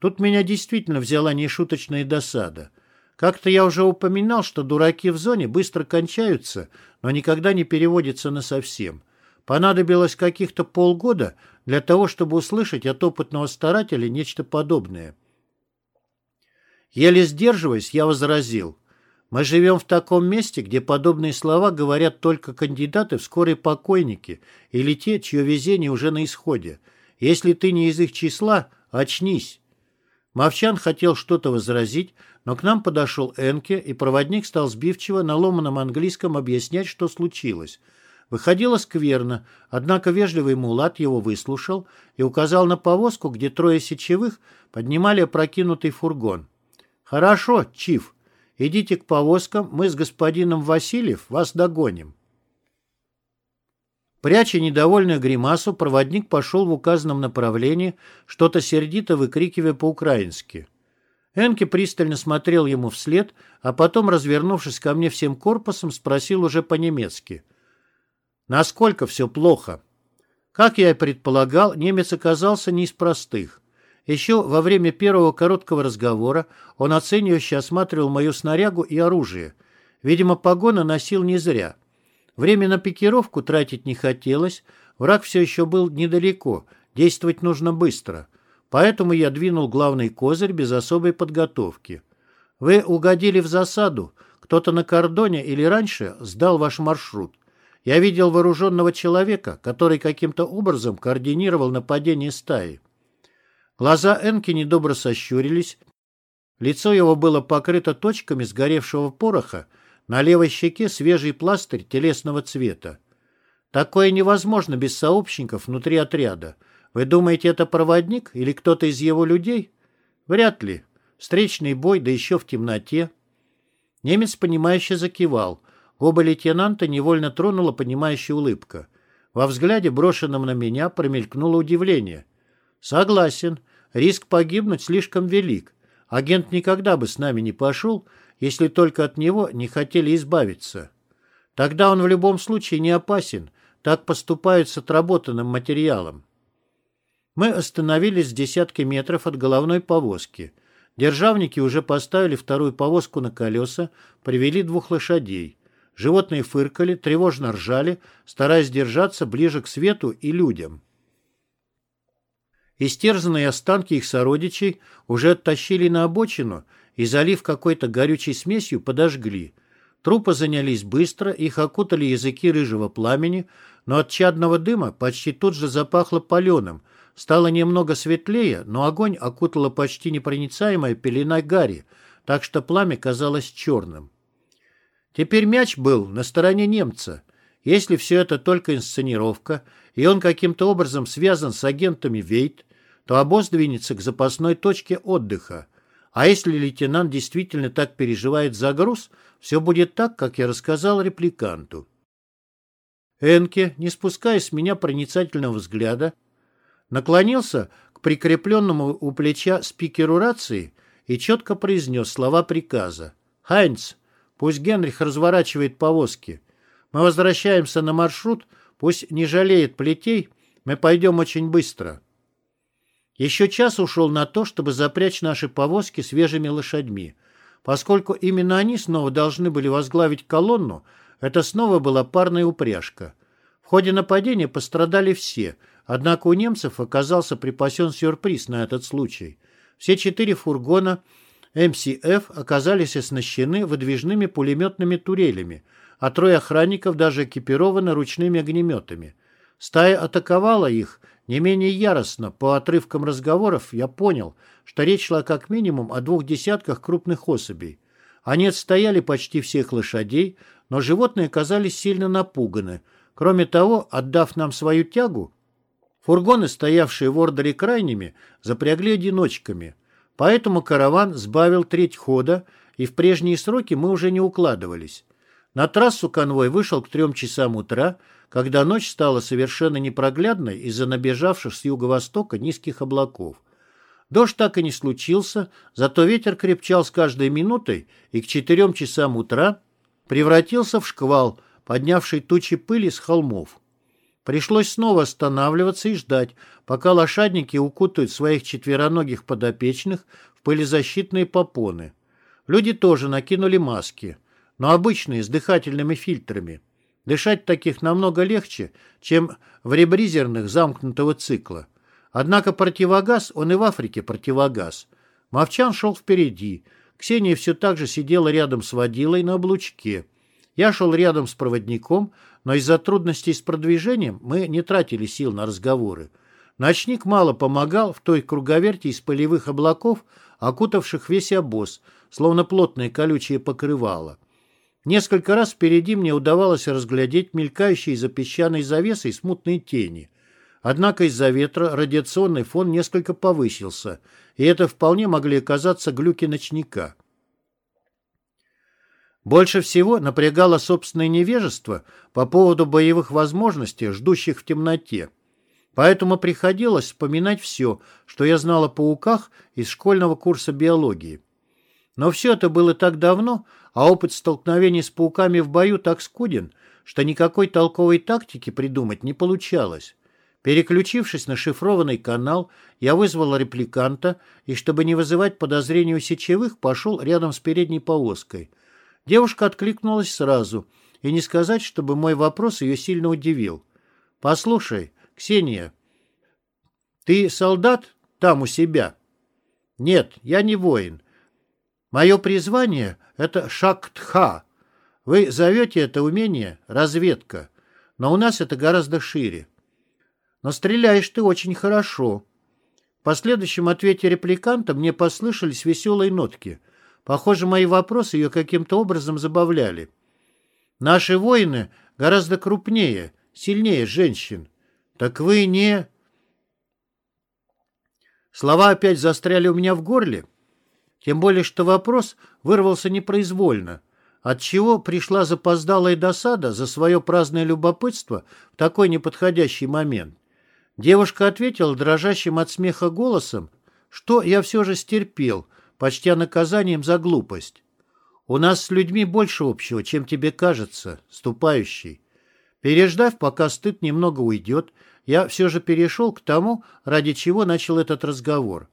Тут меня действительно взяла нешуточная досада. Как-то я уже упоминал, что дураки в зоне быстро кончаются, но никогда не переводятся на совсем. Понадобилось каких-то полгода для того, чтобы услышать от опытного старателя нечто подобное. Еле сдерживаясь, я возразил. Мы живем в таком месте, где подобные слова говорят только кандидаты в скорые покойники или те, чье везение уже на исходе. Если ты не из их числа, очнись. Мовчан хотел что-то возразить, но к нам подошел Энке, и проводник стал сбивчиво на ломаном английском объяснять, что случилось – Выходило скверно, однако вежливый мулат его выслушал и указал на повозку, где трое сечевых поднимали опрокинутый фургон. «Хорошо, Чиф, идите к повозкам, мы с господином Васильев вас догоним». Пряча недовольную гримасу, проводник пошел в указанном направлении, что-то сердито выкрикивая по-украински. Энке пристально смотрел ему вслед, а потом, развернувшись ко мне всем корпусом, спросил уже по-немецки — Насколько все плохо? Как я и предполагал, немец оказался не из простых. Еще во время первого короткого разговора он оценивающе осматривал мою снарягу и оружие. Видимо, погоны носил не зря. Время на пикировку тратить не хотелось, враг все еще был недалеко, действовать нужно быстро. Поэтому я двинул главный козырь без особой подготовки. Вы угодили в засаду, кто-то на кордоне или раньше сдал ваш маршрут. Я видел вооруженного человека, который каким-то образом координировал нападение стаи. Глаза Энки недобро сощурились. Лицо его было покрыто точками сгоревшего пороха, на левой щеке свежий пластырь телесного цвета. Такое невозможно без сообщников внутри отряда. Вы думаете, это проводник или кто-то из его людей? Вряд ли. Встречный бой, да еще в темноте. Немец, понимающе закивал. Оба лейтенанта невольно тронула понимающая улыбка. Во взгляде, брошенном на меня, промелькнуло удивление. «Согласен. Риск погибнуть слишком велик. Агент никогда бы с нами не пошел, если только от него не хотели избавиться. Тогда он в любом случае не опасен. Так поступают с отработанным материалом». Мы остановились в десятке метров от головной повозки. Державники уже поставили вторую повозку на колеса, привели двух лошадей. Животные фыркали, тревожно ржали, стараясь держаться ближе к свету и людям. Истерзанные останки их сородичей уже оттащили на обочину и, залив какой-то горючей смесью, подожгли. Трупы занялись быстро, их окутали языки рыжего пламени, но от чадного дыма почти тут же запахло паленым. Стало немного светлее, но огонь окутала почти непроницаемая пелена гари, так что пламя казалось черным. Теперь мяч был на стороне немца. Если все это только инсценировка, и он каким-то образом связан с агентами Вейт, то обоз двинется к запасной точке отдыха. А если лейтенант действительно так переживает за груз, все будет так, как я рассказал репликанту. Энке, не спуская с меня проницательного взгляда, наклонился к прикрепленному у плеча спикеру рации и четко произнес слова приказа. «Хайнц, Пусть Генрих разворачивает повозки. Мы возвращаемся на маршрут, пусть не жалеет плетей, мы пойдем очень быстро. Еще час ушел на то, чтобы запрячь наши повозки свежими лошадьми. Поскольку именно они снова должны были возглавить колонну, это снова была парная упряжка. В ходе нападения пострадали все, однако у немцев оказался припасен сюрприз на этот случай. Все четыре фургона – МСФ оказались оснащены выдвижными пулеметными турелями, а трое охранников даже экипированы ручными огнеметами. Стая атаковала их не менее яростно. По отрывкам разговоров я понял, что речь шла как минимум о двух десятках крупных особей. Они отстояли почти всех лошадей, но животные оказались сильно напуганы. Кроме того, отдав нам свою тягу, фургоны, стоявшие в ордере крайними, запрягли одиночками – Поэтому караван сбавил треть хода, и в прежние сроки мы уже не укладывались. На трассу конвой вышел к трем часам утра, когда ночь стала совершенно непроглядной из-за набежавших с юго-востока низких облаков. Дождь так и не случился, зато ветер крепчал с каждой минутой и к четырем часам утра превратился в шквал, поднявший тучи пыли с холмов. Пришлось снова останавливаться и ждать, пока лошадники укутают своих четвероногих подопечных в пылезащитные попоны. Люди тоже накинули маски, но обычные, с дыхательными фильтрами. Дышать таких намного легче, чем в ребризерных замкнутого цикла. Однако противогаз, он и в Африке противогаз. Мовчан шел впереди. Ксения все так же сидела рядом с водилой на облучке. Я шел рядом с проводником, но из-за трудностей с продвижением мы не тратили сил на разговоры. Ночник мало помогал в той круговерти из полевых облаков, окутавших весь обоз, словно плотное колючее покрывало. Несколько раз впереди мне удавалось разглядеть мелькающие за песчаной завесой смутные тени. Однако из-за ветра радиационный фон несколько повысился, и это вполне могли оказаться глюки ночника. Больше всего напрягало собственное невежество по поводу боевых возможностей, ждущих в темноте. Поэтому приходилось вспоминать все, что я знал о пауках из школьного курса биологии. Но все это было так давно, а опыт столкновений с пауками в бою так скуден, что никакой толковой тактики придумать не получалось. Переключившись на шифрованный канал, я вызвал репликанта и, чтобы не вызывать подозрений у сечевых, пошел рядом с передней повозкой – Девушка откликнулась сразу, и не сказать, чтобы мой вопрос ее сильно удивил. «Послушай, Ксения, ты солдат там у себя?» «Нет, я не воин. Мое призвание — это шактха. Вы зовете это умение разведка, но у нас это гораздо шире. Но стреляешь ты очень хорошо». В последующем ответе репликанта мне послышались веселые нотки — Похоже, мои вопросы ее каким-то образом забавляли. Наши воины гораздо крупнее, сильнее женщин. Так вы не... Слова опять застряли у меня в горле. Тем более, что вопрос вырвался непроизвольно, отчего пришла запоздалая досада за свое праздное любопытство в такой неподходящий момент. Девушка ответила дрожащим от смеха голосом, что я все же стерпел — почтя наказанием за глупость. У нас с людьми больше общего, чем тебе кажется, ступающий. Переждав, пока стыд немного уйдет, я все же перешел к тому, ради чего начал этот разговор.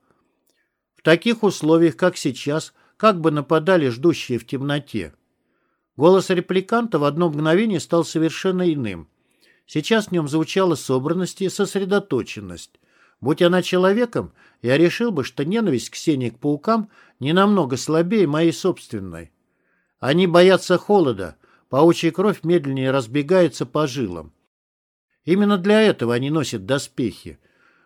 В таких условиях, как сейчас, как бы нападали ждущие в темноте. Голос репликанта в одно мгновение стал совершенно иным. Сейчас в нем звучала собранность и сосредоточенность. Будь она человеком, я решил бы, что ненависть Ксении к паукам не намного слабее моей собственной. Они боятся холода, паучья кровь медленнее разбегается по жилам. Именно для этого они носят доспехи.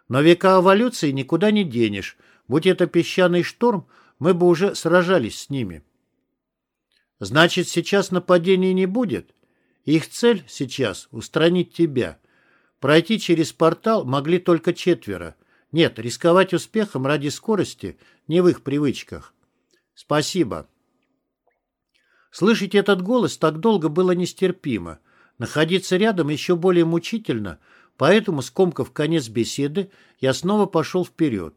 Но века эволюции никуда не денешь. Будь это песчаный шторм, мы бы уже сражались с ними. Значит, сейчас нападений не будет? Их цель сейчас — устранить тебя. Пройти через портал могли только четверо. Нет, рисковать успехом ради скорости не в их привычках. Спасибо. Слышать этот голос так долго было нестерпимо. Находиться рядом еще более мучительно, поэтому, скомкав конец беседы, я снова пошел вперед.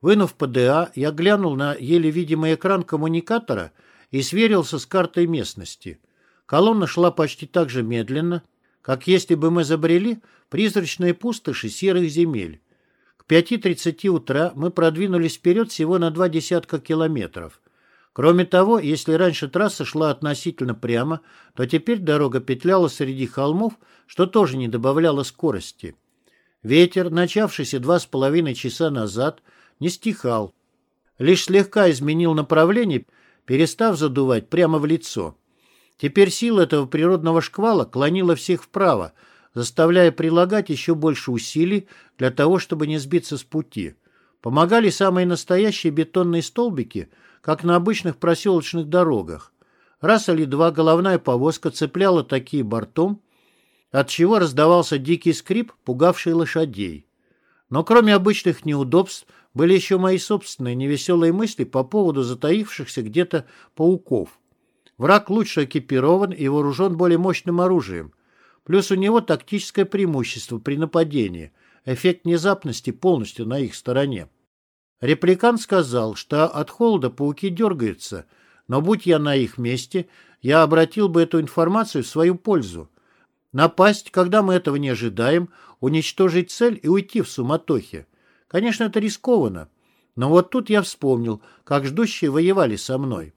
Вынув ПДА, я глянул на еле видимый экран коммуникатора и сверился с картой местности. Колонна шла почти так же медленно, как если бы мы забрели призрачные пустоши серых земель. К 5.30 утра мы продвинулись вперед всего на два десятка километров. Кроме того, если раньше трасса шла относительно прямо, то теперь дорога петляла среди холмов, что тоже не добавляло скорости. Ветер, начавшийся два с половиной часа назад, не стихал. Лишь слегка изменил направление, перестав задувать прямо в лицо. Теперь сила этого природного шквала клонила всех вправо, заставляя прилагать еще больше усилий для того, чтобы не сбиться с пути. Помогали самые настоящие бетонные столбики, как на обычных проселочных дорогах. Раз или два головная повозка цепляла такие бортом, от чего раздавался дикий скрип, пугавший лошадей. Но кроме обычных неудобств были еще мои собственные невеселые мысли по поводу затаившихся где-то пауков. Враг лучше экипирован и вооружен более мощным оружием. Плюс у него тактическое преимущество при нападении. Эффект внезапности полностью на их стороне. Репликант сказал, что от холода пауки дергаются, но будь я на их месте, я обратил бы эту информацию в свою пользу. Напасть, когда мы этого не ожидаем, уничтожить цель и уйти в суматохе. Конечно, это рискованно. Но вот тут я вспомнил, как ждущие воевали со мной.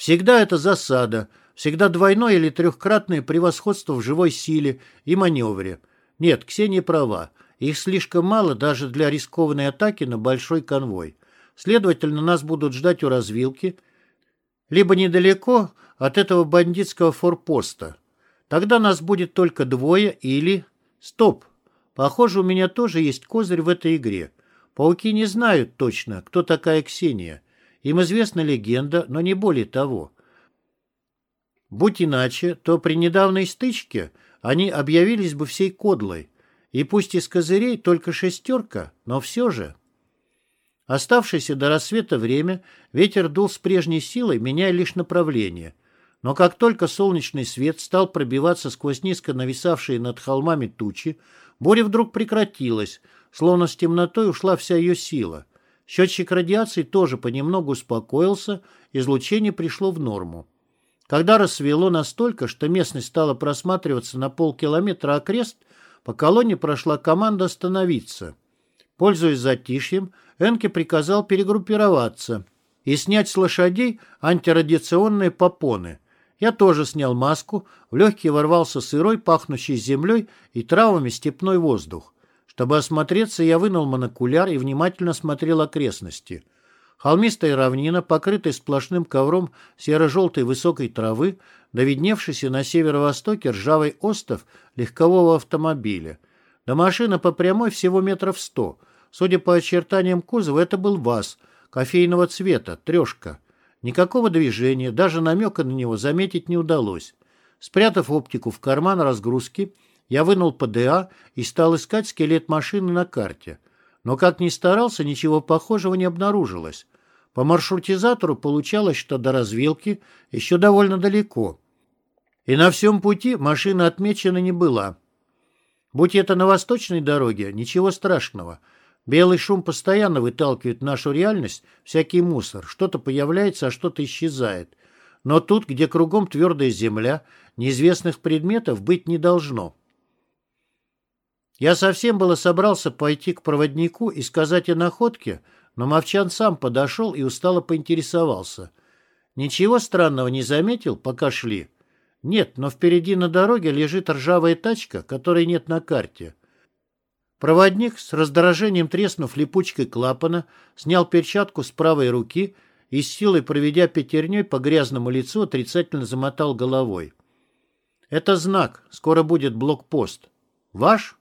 Всегда это засада, всегда двойное или трехкратное превосходство в живой силе и маневре. Нет, Ксения права. Их слишком мало даже для рискованной атаки на большой конвой. Следовательно, нас будут ждать у развилки, либо недалеко от этого бандитского форпоста. Тогда нас будет только двое или... Стоп! Похоже, у меня тоже есть козырь в этой игре. Пауки не знают точно, кто такая Ксения. Им известна легенда, но не более того. Будь иначе, то при недавней стычке они объявились бы всей кодлой. И пусть из козырей только шестерка, но все же. Оставшееся до рассвета время ветер дул с прежней силой, меняя лишь направление. Но как только солнечный свет стал пробиваться сквозь низко нависавшие над холмами тучи, буря вдруг прекратилась, словно с темнотой ушла вся ее сила. Счетчик радиации тоже понемногу успокоился, излучение пришло в норму. Когда рассвело настолько, что местность стала просматриваться на полкилометра окрест, по колонне прошла команда остановиться. Пользуясь затишьем, Энке приказал перегруппироваться и снять с лошадей антирадиационные попоны – я тоже снял маску, в легкие ворвался сырой, пахнущий землей и травами степной воздух. Чтобы осмотреться, я вынул монокуляр и внимательно смотрел окрестности. Холмистая равнина, покрытая сплошным ковром серо-желтой высокой травы, довидневшийся на северо-востоке ржавый остов легкового автомобиля. До машины по прямой всего метров сто. Судя по очертаниям кузова, это был ВАЗ, кофейного цвета, трешка. Никакого движения, даже намека на него заметить не удалось. Спрятав оптику в карман разгрузки, я вынул ПДА и стал искать скелет машины на карте. Но как ни старался, ничего похожего не обнаружилось. По маршрутизатору получалось, что до развилки еще довольно далеко. И на всем пути машина отмечена не была. Будь это на восточной дороге, ничего страшного — Белый шум постоянно выталкивает нашу реальность всякий мусор. Что-то появляется, а что-то исчезает. Но тут, где кругом твердая земля, неизвестных предметов быть не должно. Я совсем было собрался пойти к проводнику и сказать о находке, но Мовчан сам подошел и устало поинтересовался. Ничего странного не заметил, пока шли? Нет, но впереди на дороге лежит ржавая тачка, которой нет на карте. Проводник, с раздражением треснув липучкой клапана, снял перчатку с правой руки и, с силой проведя пятерней по грязному лицу, отрицательно замотал головой. «Это знак. Скоро будет блокпост. Ваш?»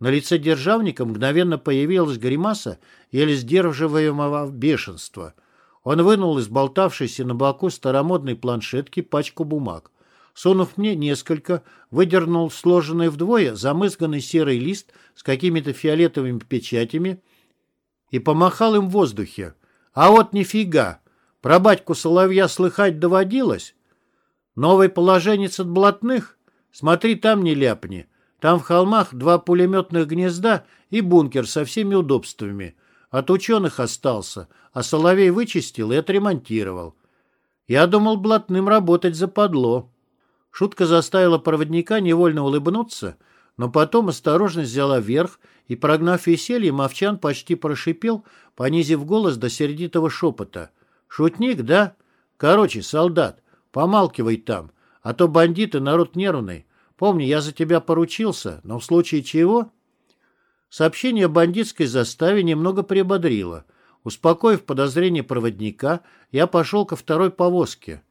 На лице державника мгновенно появилась гримаса, еле сдерживаемого бешенства. Он вынул из болтавшейся на боку старомодной планшетки пачку бумаг. Сунув мне несколько, выдернул сложенный вдвое замызганный серый лист с какими-то фиолетовыми печатями и помахал им в воздухе. А вот нифига! Про батьку Соловья слыхать доводилось? Новый положенец от блатных? Смотри, там не ляпни. Там в холмах два пулеметных гнезда и бункер со всеми удобствами. От ученых остался, а Соловей вычистил и отремонтировал. Я думал, блатным работать западло. Шутка заставила проводника невольно улыбнуться, но потом осторожность взяла верх, и, прогнав веселье, Мовчан почти прошипел, понизив голос до сердитого шепота. «Шутник, да? Короче, солдат, помалкивай там, а то бандиты народ нервный. Помни, я за тебя поручился, но в случае чего...» Сообщение о бандитской заставе немного приободрило. Успокоив подозрение проводника, я пошел ко второй повозке.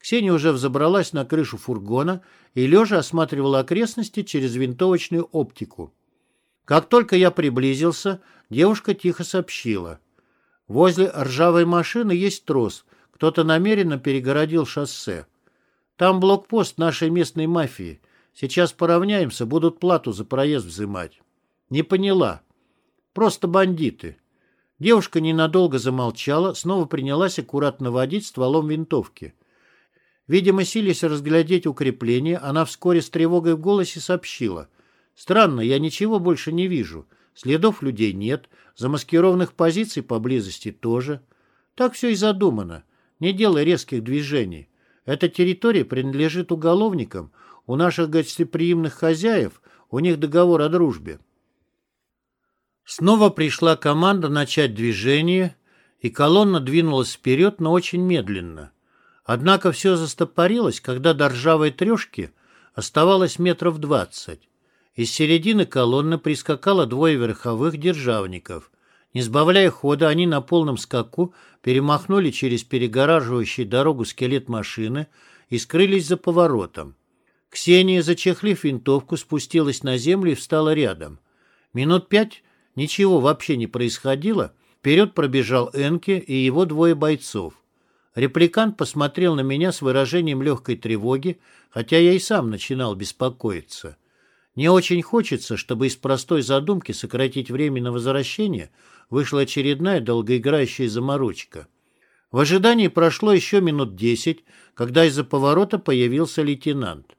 Ксения уже взобралась на крышу фургона и лежа осматривала окрестности через винтовочную оптику. Как только я приблизился, девушка тихо сообщила. Возле ржавой машины есть трос. Кто-то намеренно перегородил шоссе. Там блокпост нашей местной мафии. Сейчас поравняемся, будут плату за проезд взимать. Не поняла. Просто бандиты. Девушка ненадолго замолчала, снова принялась аккуратно водить стволом винтовки. Видимо, силясь разглядеть укрепление, она вскоре с тревогой в голосе сообщила. «Странно, я ничего больше не вижу. Следов людей нет, замаскированных позиций поблизости тоже. Так все и задумано. Не делай резких движений. Эта территория принадлежит уголовникам. У наших гостеприимных хозяев у них договор о дружбе». Снова пришла команда начать движение, и колонна двинулась вперед, но очень медленно. Однако все застопорилось, когда до ржавой трешки оставалось метров двадцать. Из середины колонны прискакало двое верховых державников. Не сбавляя хода, они на полном скаку перемахнули через перегораживающий дорогу скелет машины и скрылись за поворотом. Ксения, зачехлив винтовку, спустилась на землю и встала рядом. Минут пять ничего вообще не происходило. Вперед пробежал Энке и его двое бойцов. Репликант посмотрел на меня с выражением легкой тревоги, хотя я и сам начинал беспокоиться. Не очень хочется, чтобы из простой задумки сократить время на возвращение вышла очередная долгоиграющая заморочка. В ожидании прошло еще минут десять, когда из-за поворота появился лейтенант.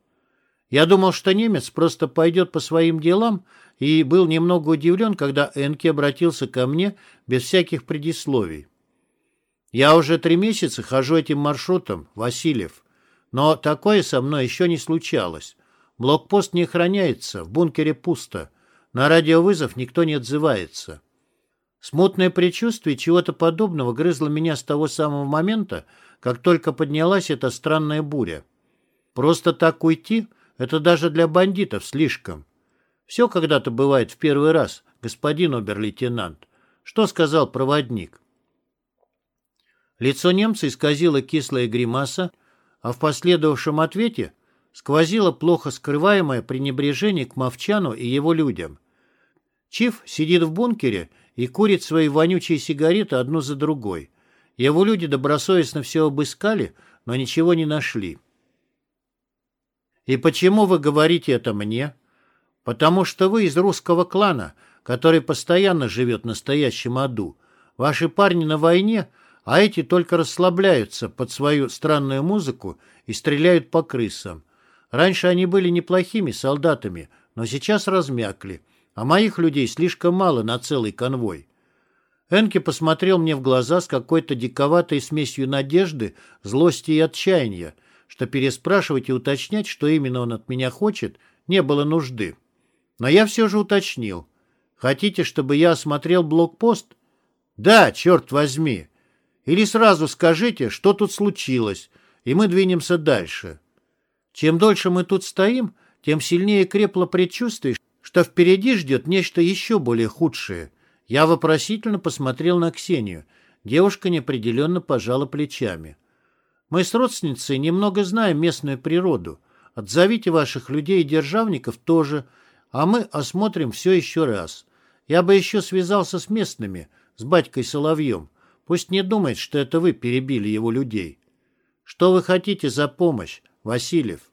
Я думал, что немец просто пойдет по своим делам, и был немного удивлен, когда Энки обратился ко мне без всяких предисловий. Я уже три месяца хожу этим маршрутом, Васильев. Но такое со мной еще не случалось. Блокпост не охраняется, в бункере пусто. На радиовызов никто не отзывается. Смутное предчувствие чего-то подобного грызло меня с того самого момента, как только поднялась эта странная буря. Просто так уйти — это даже для бандитов слишком. Все когда-то бывает в первый раз, господин обер-лейтенант. Что сказал проводник? Лицо немца исказило кислая гримаса, а в последовавшем ответе сквозило плохо скрываемое пренебрежение к Мовчану и его людям. Чиф сидит в бункере и курит свои вонючие сигареты одну за другой. Его люди добросовестно все обыскали, но ничего не нашли. «И почему вы говорите это мне?» «Потому что вы из русского клана, который постоянно живет в настоящем аду. Ваши парни на войне — а эти только расслабляются под свою странную музыку и стреляют по крысам. Раньше они были неплохими солдатами, но сейчас размякли, а моих людей слишком мало на целый конвой. Энки посмотрел мне в глаза с какой-то диковатой смесью надежды, злости и отчаяния, что переспрашивать и уточнять, что именно он от меня хочет, не было нужды. Но я все же уточнил. Хотите, чтобы я осмотрел блокпост? Да, черт возьми. Или сразу скажите, что тут случилось, и мы двинемся дальше. Чем дольше мы тут стоим, тем сильнее крепло предчувствие, что впереди ждет нечто еще более худшее. Я вопросительно посмотрел на Ксению. Девушка неопределенно пожала плечами. Мы с родственницей немного знаем местную природу. Отзовите ваших людей и державников тоже, а мы осмотрим все еще раз. Я бы еще связался с местными, с батькой Соловьем. Пусть не думает, что это вы перебили его людей. Что вы хотите за помощь, Васильев?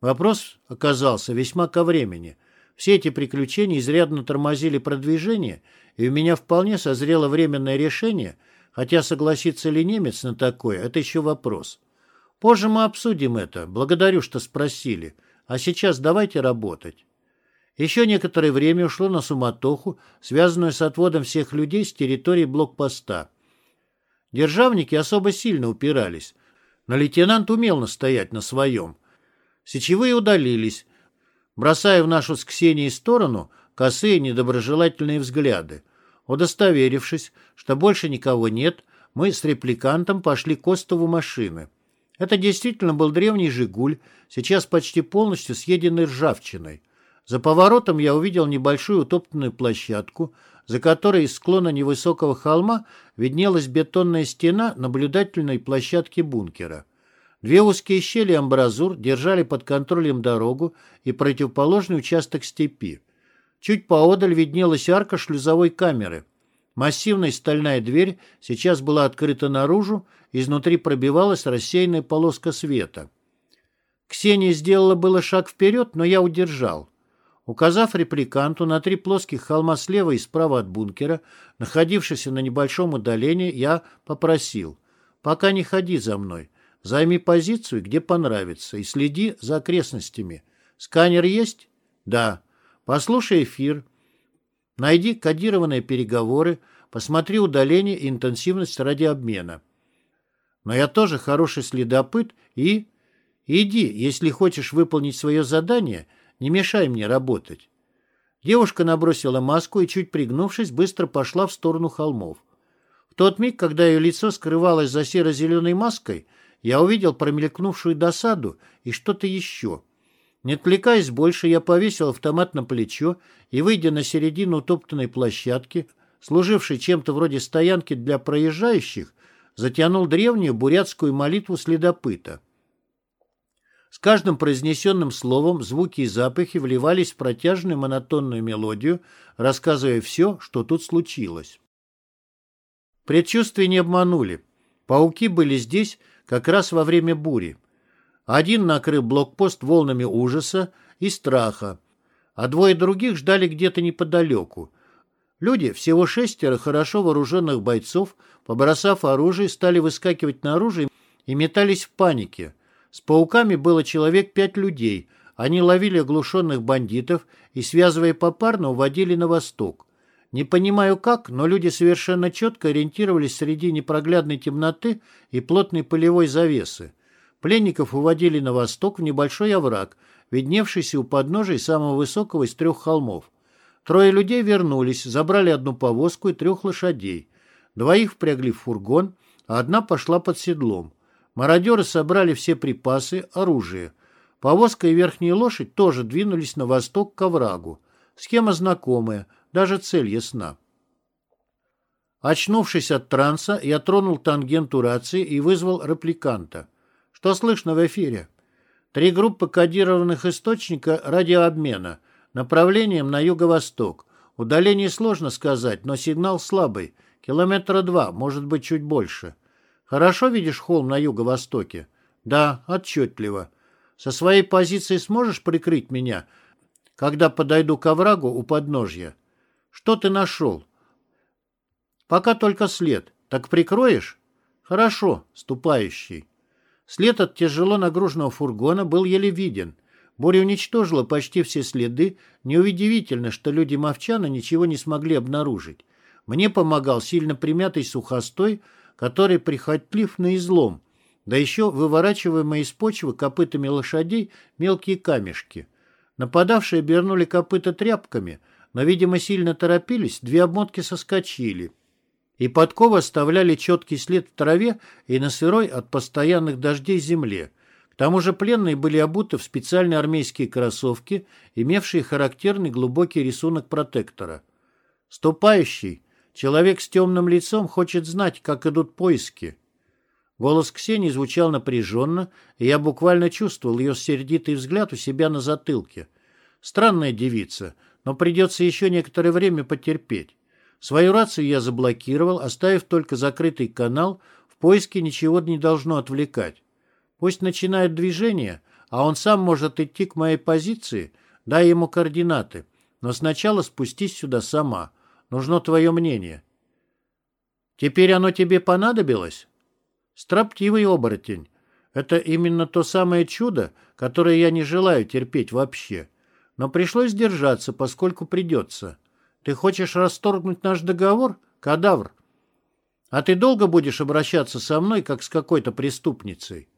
Вопрос оказался весьма ко времени. Все эти приключения изрядно тормозили продвижение, и у меня вполне созрело временное решение, хотя согласится ли немец на такое, это еще вопрос. Позже мы обсудим это, благодарю, что спросили. А сейчас давайте работать. Еще некоторое время ушло на суматоху, связанную с отводом всех людей с территории блокпоста. Державники особо сильно упирались, но лейтенант умел настоять на своем. Сечевые удалились, бросая в нашу с Ксенией сторону косые недоброжелательные взгляды. Удостоверившись, что больше никого нет, мы с репликантом пошли к остову машины. Это действительно был древний «Жигуль», сейчас почти полностью съеденный ржавчиной. За поворотом я увидел небольшую утоптанную площадку, за которой из склона невысокого холма виднелась бетонная стена наблюдательной площадки бункера. Две узкие щели амбразур держали под контролем дорогу и противоположный участок степи. Чуть поодаль виднелась арка шлюзовой камеры. Массивная стальная дверь сейчас была открыта наружу, изнутри пробивалась рассеянная полоска света. Ксения сделала было шаг вперед, но я удержал. Указав репликанту на три плоских холма слева и справа от бункера, находившихся на небольшом удалении, я попросил. «Пока не ходи за мной. Займи позицию, где понравится, и следи за окрестностями. Сканер есть?» «Да». «Послушай эфир. Найди кодированные переговоры, посмотри удаление и интенсивность радиообмена. Но я тоже хороший следопыт и... Иди, если хочешь выполнить свое задание — не мешай мне работать». Девушка набросила маску и, чуть пригнувшись, быстро пошла в сторону холмов. В тот миг, когда ее лицо скрывалось за серо-зеленой маской, я увидел промелькнувшую досаду и что-то еще. Не отвлекаясь больше, я повесил автомат на плечо и, выйдя на середину утоптанной площадки, служившей чем-то вроде стоянки для проезжающих, затянул древнюю бурятскую молитву следопыта. С каждым произнесенным словом звуки и запахи вливались в протяжную монотонную мелодию, рассказывая все, что тут случилось. Предчувствия не обманули. Пауки были здесь как раз во время бури. Один накрыл блокпост волнами ужаса и страха, а двое других ждали где-то неподалеку. Люди, всего шестеро хорошо вооруженных бойцов, побросав оружие, стали выскакивать наружу и метались в панике. С пауками было человек пять людей. Они ловили оглушенных бандитов и, связывая попарно, уводили на восток. Не понимаю как, но люди совершенно четко ориентировались среди непроглядной темноты и плотной полевой завесы. Пленников уводили на восток в небольшой овраг, видневшийся у подножия самого высокого из трех холмов. Трое людей вернулись, забрали одну повозку и трех лошадей. Двоих впрягли в фургон, а одна пошла под седлом. Мародеры собрали все припасы, оружие. Повозка и верхняя лошадь тоже двинулись на восток к оврагу. Схема знакомая, даже цель ясна. Очнувшись от транса, я тронул тангенту рации и вызвал репликанта. Что слышно в эфире? Три группы кодированных источника радиообмена. Направлением на юго-восток. Удаление сложно сказать, но сигнал слабый. Километра два, может быть, чуть больше. Хорошо видишь холм на юго-востоке? Да, отчетливо. Со своей позиции сможешь прикрыть меня, когда подойду к оврагу у подножья? Что ты нашел? Пока только след. Так прикроешь? Хорошо, ступающий. След от тяжело нагруженного фургона был еле виден. Боря уничтожила почти все следы. Неудивительно, что люди Мовчана ничего не смогли обнаружить. Мне помогал сильно примятый сухостой, который прихотлив на излом, да еще выворачиваемые из почвы копытами лошадей мелкие камешки. Нападавшие обернули копыта тряпками, но, видимо, сильно торопились, две обмотки соскочили. И подковы оставляли четкий след в траве и на сырой от постоянных дождей земле. К тому же пленные были обуты в специальные армейские кроссовки, имевшие характерный глубокий рисунок протектора. «Ступающий, человек с темным лицом хочет знать, как идут поиски». Голос Ксении звучал напряженно, и я буквально чувствовал ее сердитый взгляд у себя на затылке. Странная девица, но придется еще некоторое время потерпеть. Свою рацию я заблокировал, оставив только закрытый канал, в поиске ничего не должно отвлекать. Пусть начинает движение, а он сам может идти к моей позиции, дай ему координаты, но сначала спустись сюда сама. Нужно твое мнение. Теперь оно тебе понадобилось? Строптивый оборотень. Это именно то самое чудо, которое я не желаю терпеть вообще. Но пришлось держаться, поскольку придется. Ты хочешь расторгнуть наш договор, кадавр? А ты долго будешь обращаться со мной, как с какой-то преступницей?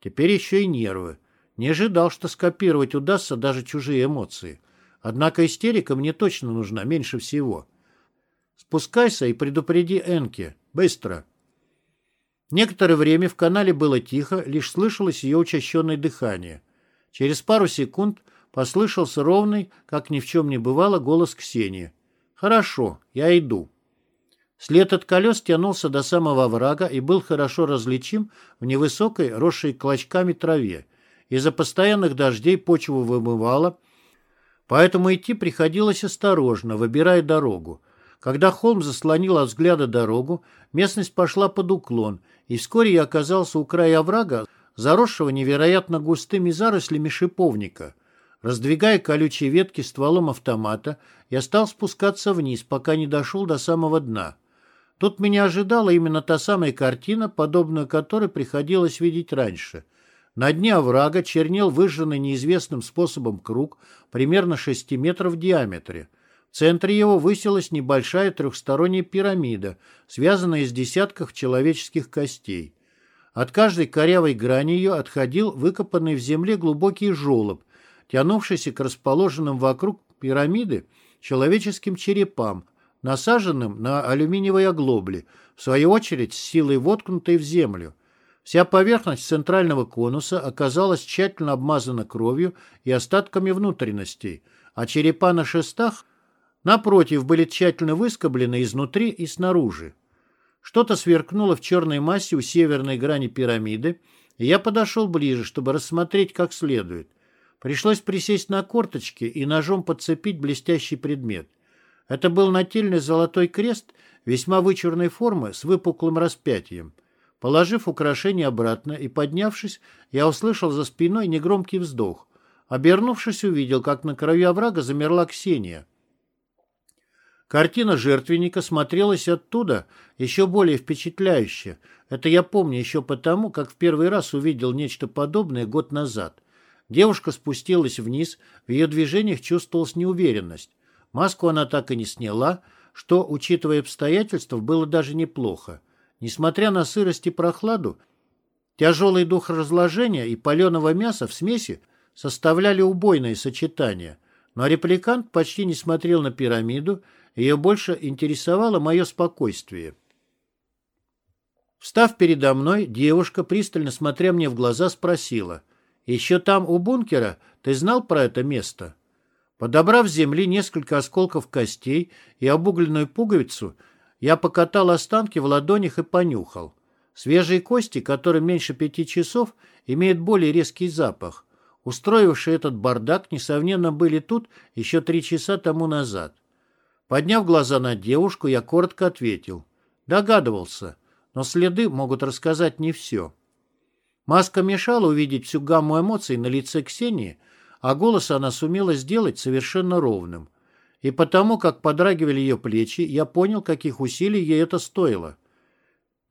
Теперь еще и нервы. Не ожидал, что скопировать удастся даже чужие эмоции. Однако истерика мне точно нужна меньше всего. Спускайся и предупреди Энке. Быстро. Некоторое время в канале было тихо, лишь слышалось ее учащенное дыхание. Через пару секунд послышался ровный, как ни в чем не бывало, голос Ксении. «Хорошо, я иду». След от колес тянулся до самого врага и был хорошо различим в невысокой, росшей клочками траве. Из-за постоянных дождей почву вымывало, поэтому идти приходилось осторожно, выбирая дорогу. Когда холм заслонил от взгляда дорогу, местность пошла под уклон, и вскоре я оказался у края оврага, заросшего невероятно густыми зарослями шиповника. Раздвигая колючие ветки стволом автомата, я стал спускаться вниз, пока не дошел до самого дна. Тут меня ожидала именно та самая картина, подобную которой приходилось видеть раньше. На дне оврага чернел выжженный неизвестным способом круг примерно 6 метров в диаметре. В центре его высилась небольшая трехсторонняя пирамида, связанная из десятков человеческих костей. От каждой корявой грани ее отходил выкопанный в земле глубокий желоб, тянувшийся к расположенным вокруг пирамиды человеческим черепам, насаженным на алюминиевые оглобли, в свою очередь с силой воткнутой в землю. Вся поверхность центрального конуса оказалась тщательно обмазана кровью и остатками внутренностей, а черепа на шестах Напротив, были тщательно выскоблены изнутри и снаружи. Что-то сверкнуло в черной массе у северной грани пирамиды, и я подошел ближе, чтобы рассмотреть как следует. Пришлось присесть на корточки и ножом подцепить блестящий предмет. Это был нательный золотой крест весьма вычурной формы с выпуклым распятием. Положив украшение обратно и поднявшись, я услышал за спиной негромкий вздох. Обернувшись, увидел, как на краю оврага замерла Ксения — Картина жертвенника смотрелась оттуда еще более впечатляюще. Это я помню еще потому, как в первый раз увидел нечто подобное год назад. Девушка спустилась вниз, в ее движениях чувствовалась неуверенность. Маску она так и не сняла, что, учитывая обстоятельства, было даже неплохо. Несмотря на сырость и прохладу, тяжелый дух разложения и паленого мяса в смеси составляли убойное сочетание. Но репликант почти не смотрел на пирамиду ее больше интересовало мое спокойствие. Встав передо мной, девушка, пристально смотря мне в глаза, спросила. «Еще там, у бункера, ты знал про это место?» Подобрав с земли несколько осколков костей и обугленную пуговицу, я покатал останки в ладонях и понюхал. Свежие кости, которым меньше пяти часов, имеют более резкий запах. Устроившие этот бардак, несомненно, были тут еще три часа тому назад. Подняв глаза на девушку, я коротко ответил. Догадывался, но следы могут рассказать не все. Маска мешала увидеть всю гамму эмоций на лице Ксении, а голос она сумела сделать совершенно ровным. И потому, как подрагивали ее плечи, я понял, каких усилий ей это стоило.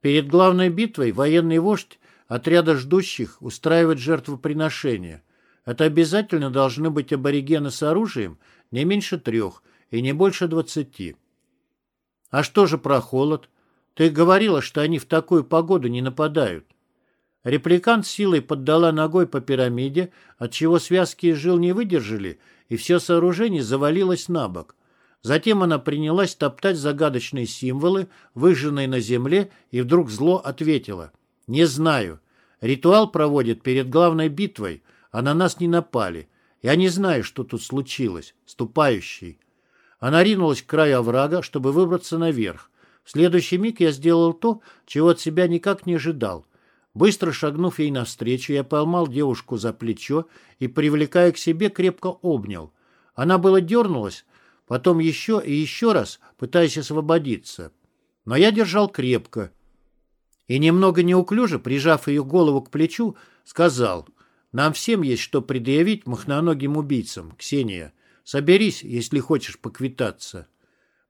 Перед главной битвой военный вождь отряда ждущих устраивает жертвоприношение. Это обязательно должны быть аборигены с оружием, не меньше трех, и не больше двадцати. А что же про холод? Ты говорила, что они в такую погоду не нападают. Репликант силой поддала ногой по пирамиде, отчего связки жил не выдержали, и все сооружение завалилось на бок. Затем она принялась топтать загадочные символы, выжженные на земле, и вдруг зло ответила. «Не знаю. Ритуал проводят перед главной битвой, а на нас не напали. Я не знаю, что тут случилось. Ступающий». Она ринулась к краю оврага, чтобы выбраться наверх. В следующий миг я сделал то, чего от себя никак не ожидал. Быстро шагнув ей навстречу, я поймал девушку за плечо и, привлекая к себе, крепко обнял. Она было дернулась, потом еще и еще раз, пытаясь освободиться. Но я держал крепко и, немного неуклюже, прижав ее голову к плечу, сказал, «Нам всем есть что предъявить махноногим убийцам, Ксения. Соберись, если хочешь поквитаться».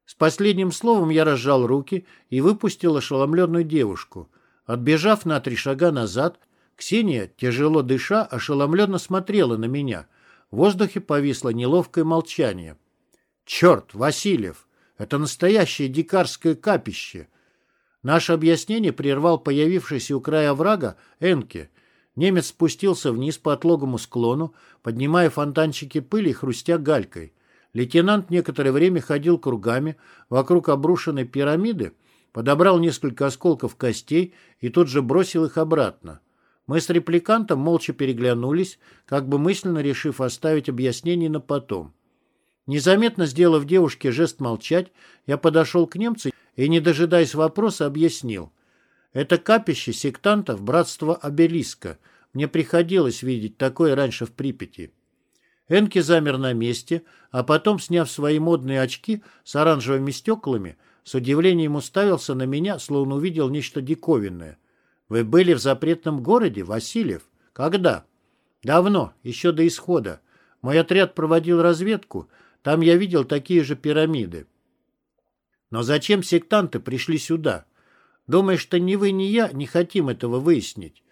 С последним словом я разжал руки и выпустил ошеломленную девушку. Отбежав на три шага назад, Ксения, тяжело дыша, ошеломленно смотрела на меня. В воздухе повисло неловкое молчание. «Черт, Васильев! Это настоящее дикарское капище!» Наше объяснение прервал появившийся у края врага Энке. Немец спустился вниз по отлогому склону, поднимая фонтанчики пыли и хрустя галькой. Лейтенант некоторое время ходил кругами вокруг обрушенной пирамиды, подобрал несколько осколков костей и тут же бросил их обратно. Мы с репликантом молча переглянулись, как бы мысленно решив оставить объяснение на потом. Незаметно сделав девушке жест молчать, я подошел к немцу и, не дожидаясь вопроса, объяснил. Это капище сектантов братства обелиска. Мне приходилось видеть такое раньше в Припяти. Энки замер на месте, а потом, сняв свои модные очки с оранжевыми стеклами, с удивлением уставился на меня, словно увидел нечто диковинное. «Вы были в запретном городе, Васильев? Когда?» «Давно, еще до исхода. Мой отряд проводил разведку, там я видел такие же пирамиды. Но зачем сектанты пришли сюда? Думаешь, что ни вы, ни я не хотим этого выяснить,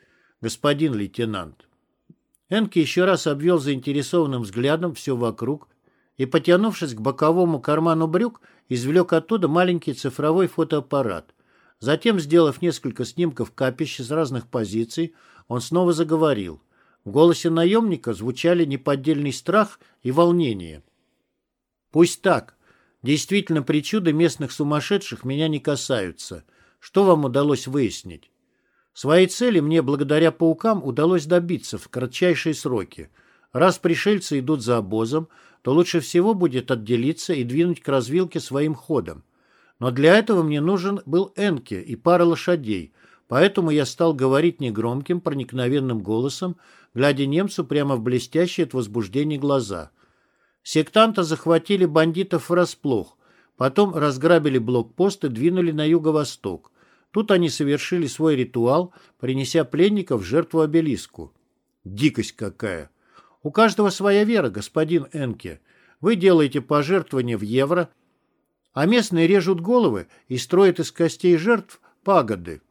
господин лейтенант?» Энки еще раз обвел заинтересованным взглядом все вокруг и, потянувшись к боковому карману брюк, извлек оттуда маленький цифровой фотоаппарат. Затем, сделав несколько снимков капища с разных позиций, он снова заговорил. В голосе наемника звучали неподдельный страх и волнение. Пусть так. Действительно, причуды местных сумасшедших меня не касаются. Что вам удалось выяснить? Своей цели мне, благодаря паукам, удалось добиться в кратчайшие сроки. Раз пришельцы идут за обозом, то лучше всего будет отделиться и двинуть к развилке своим ходом. Но для этого мне нужен был Энке и пара лошадей, поэтому я стал говорить негромким, проникновенным голосом, глядя немцу прямо в блестящие от возбуждения глаза. Сектанта захватили бандитов врасплох, потом разграбили блокпост и двинули на юго-восток. Тут они совершили свой ритуал, принеся пленников в жертву обелиску. Дикость какая! У каждого своя вера, господин Энке. Вы делаете пожертвования в евро, а местные режут головы и строят из костей жертв пагоды.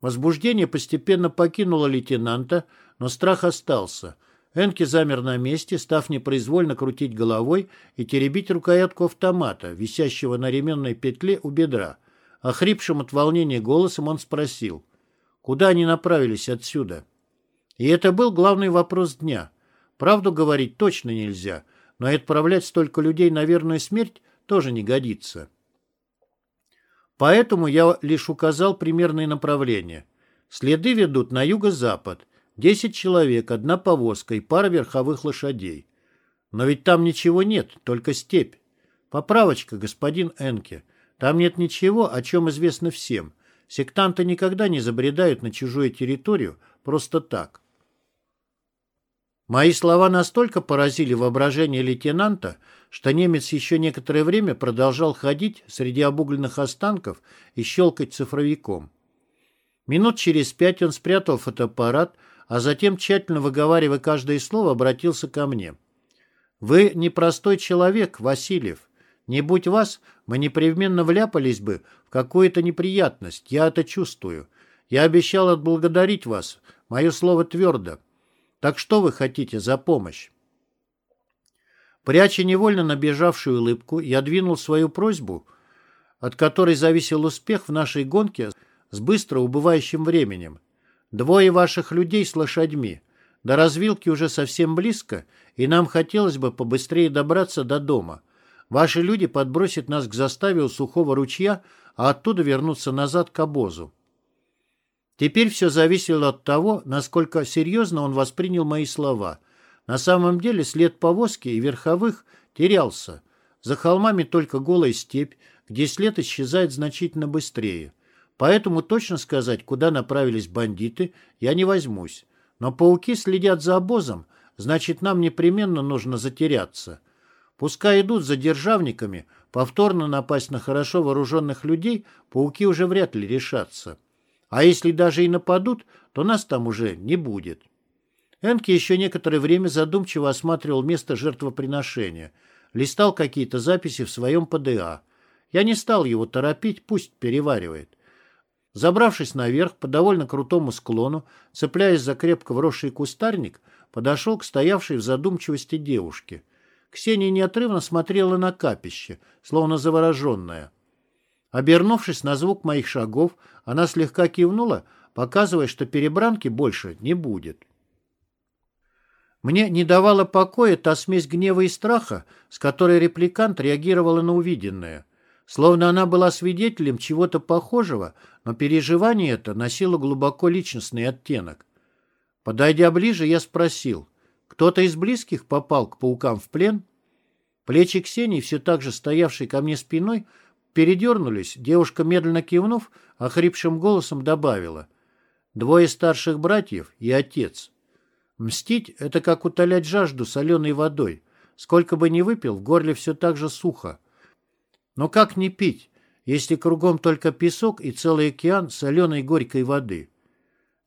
Возбуждение постепенно покинуло лейтенанта, но страх остался. Энки замер на месте, став непроизвольно крутить головой и теребить рукоятку автомата, висящего на ременной петле у бедра. Охрипшим от волнения голосом он спросил, куда они направились отсюда. И это был главный вопрос дня. Правду говорить точно нельзя, но и отправлять столько людей на верную смерть тоже не годится. Поэтому я лишь указал примерные направления. Следы ведут на юго-запад, Десять человек, одна повозка и пара верховых лошадей. Но ведь там ничего нет, только степь. Поправочка, господин Энке. Там нет ничего, о чем известно всем. Сектанты никогда не забредают на чужую территорию просто так. Мои слова настолько поразили воображение лейтенанта, что немец еще некоторое время продолжал ходить среди обугленных останков и щелкать цифровиком. Минут через пять он спрятал фотоаппарат, а затем, тщательно выговаривая каждое слово, обратился ко мне. «Вы непростой человек, Васильев. Не будь вас, мы непременно вляпались бы в какую-то неприятность. Я это чувствую. Я обещал отблагодарить вас. Мое слово твердо. Так что вы хотите за помощь?» Пряча невольно набежавшую улыбку, я двинул свою просьбу, от которой зависел успех в нашей гонке с быстро убывающим временем. Двое ваших людей с лошадьми. До развилки уже совсем близко, и нам хотелось бы побыстрее добраться до дома. Ваши люди подбросят нас к заставе у сухого ручья, а оттуда вернуться назад к обозу. Теперь все зависело от того, насколько серьезно он воспринял мои слова. На самом деле след повозки и верховых терялся. За холмами только голая степь, где след исчезает значительно быстрее. Поэтому точно сказать, куда направились бандиты, я не возьмусь. Но пауки следят за обозом, значит, нам непременно нужно затеряться. Пускай идут за державниками, повторно напасть на хорошо вооруженных людей пауки уже вряд ли решатся. А если даже и нападут, то нас там уже не будет. Энки еще некоторое время задумчиво осматривал место жертвоприношения, листал какие-то записи в своем ПДА. Я не стал его торопить, пусть переваривает. Забравшись наверх по довольно крутому склону, цепляясь за крепко вросший кустарник, подошел к стоявшей в задумчивости девушке. Ксения неотрывно смотрела на капище, словно завороженная. Обернувшись на звук моих шагов, она слегка кивнула, показывая, что перебранки больше не будет. Мне не давала покоя та смесь гнева и страха, с которой репликант реагировала на увиденное. Словно она была свидетелем чего-то похожего, но переживание это носило глубоко личностный оттенок. Подойдя ближе, я спросил, кто-то из близких попал к паукам в плен? Плечи Ксении, все так же стоявшей ко мне спиной, передернулись, девушка, медленно кивнув, охрипшим голосом добавила. Двое старших братьев и отец. Мстить — это как утолять жажду соленой водой. Сколько бы ни выпил, в горле все так же сухо. Но как не пить, если кругом только песок и целый океан соленой горькой воды?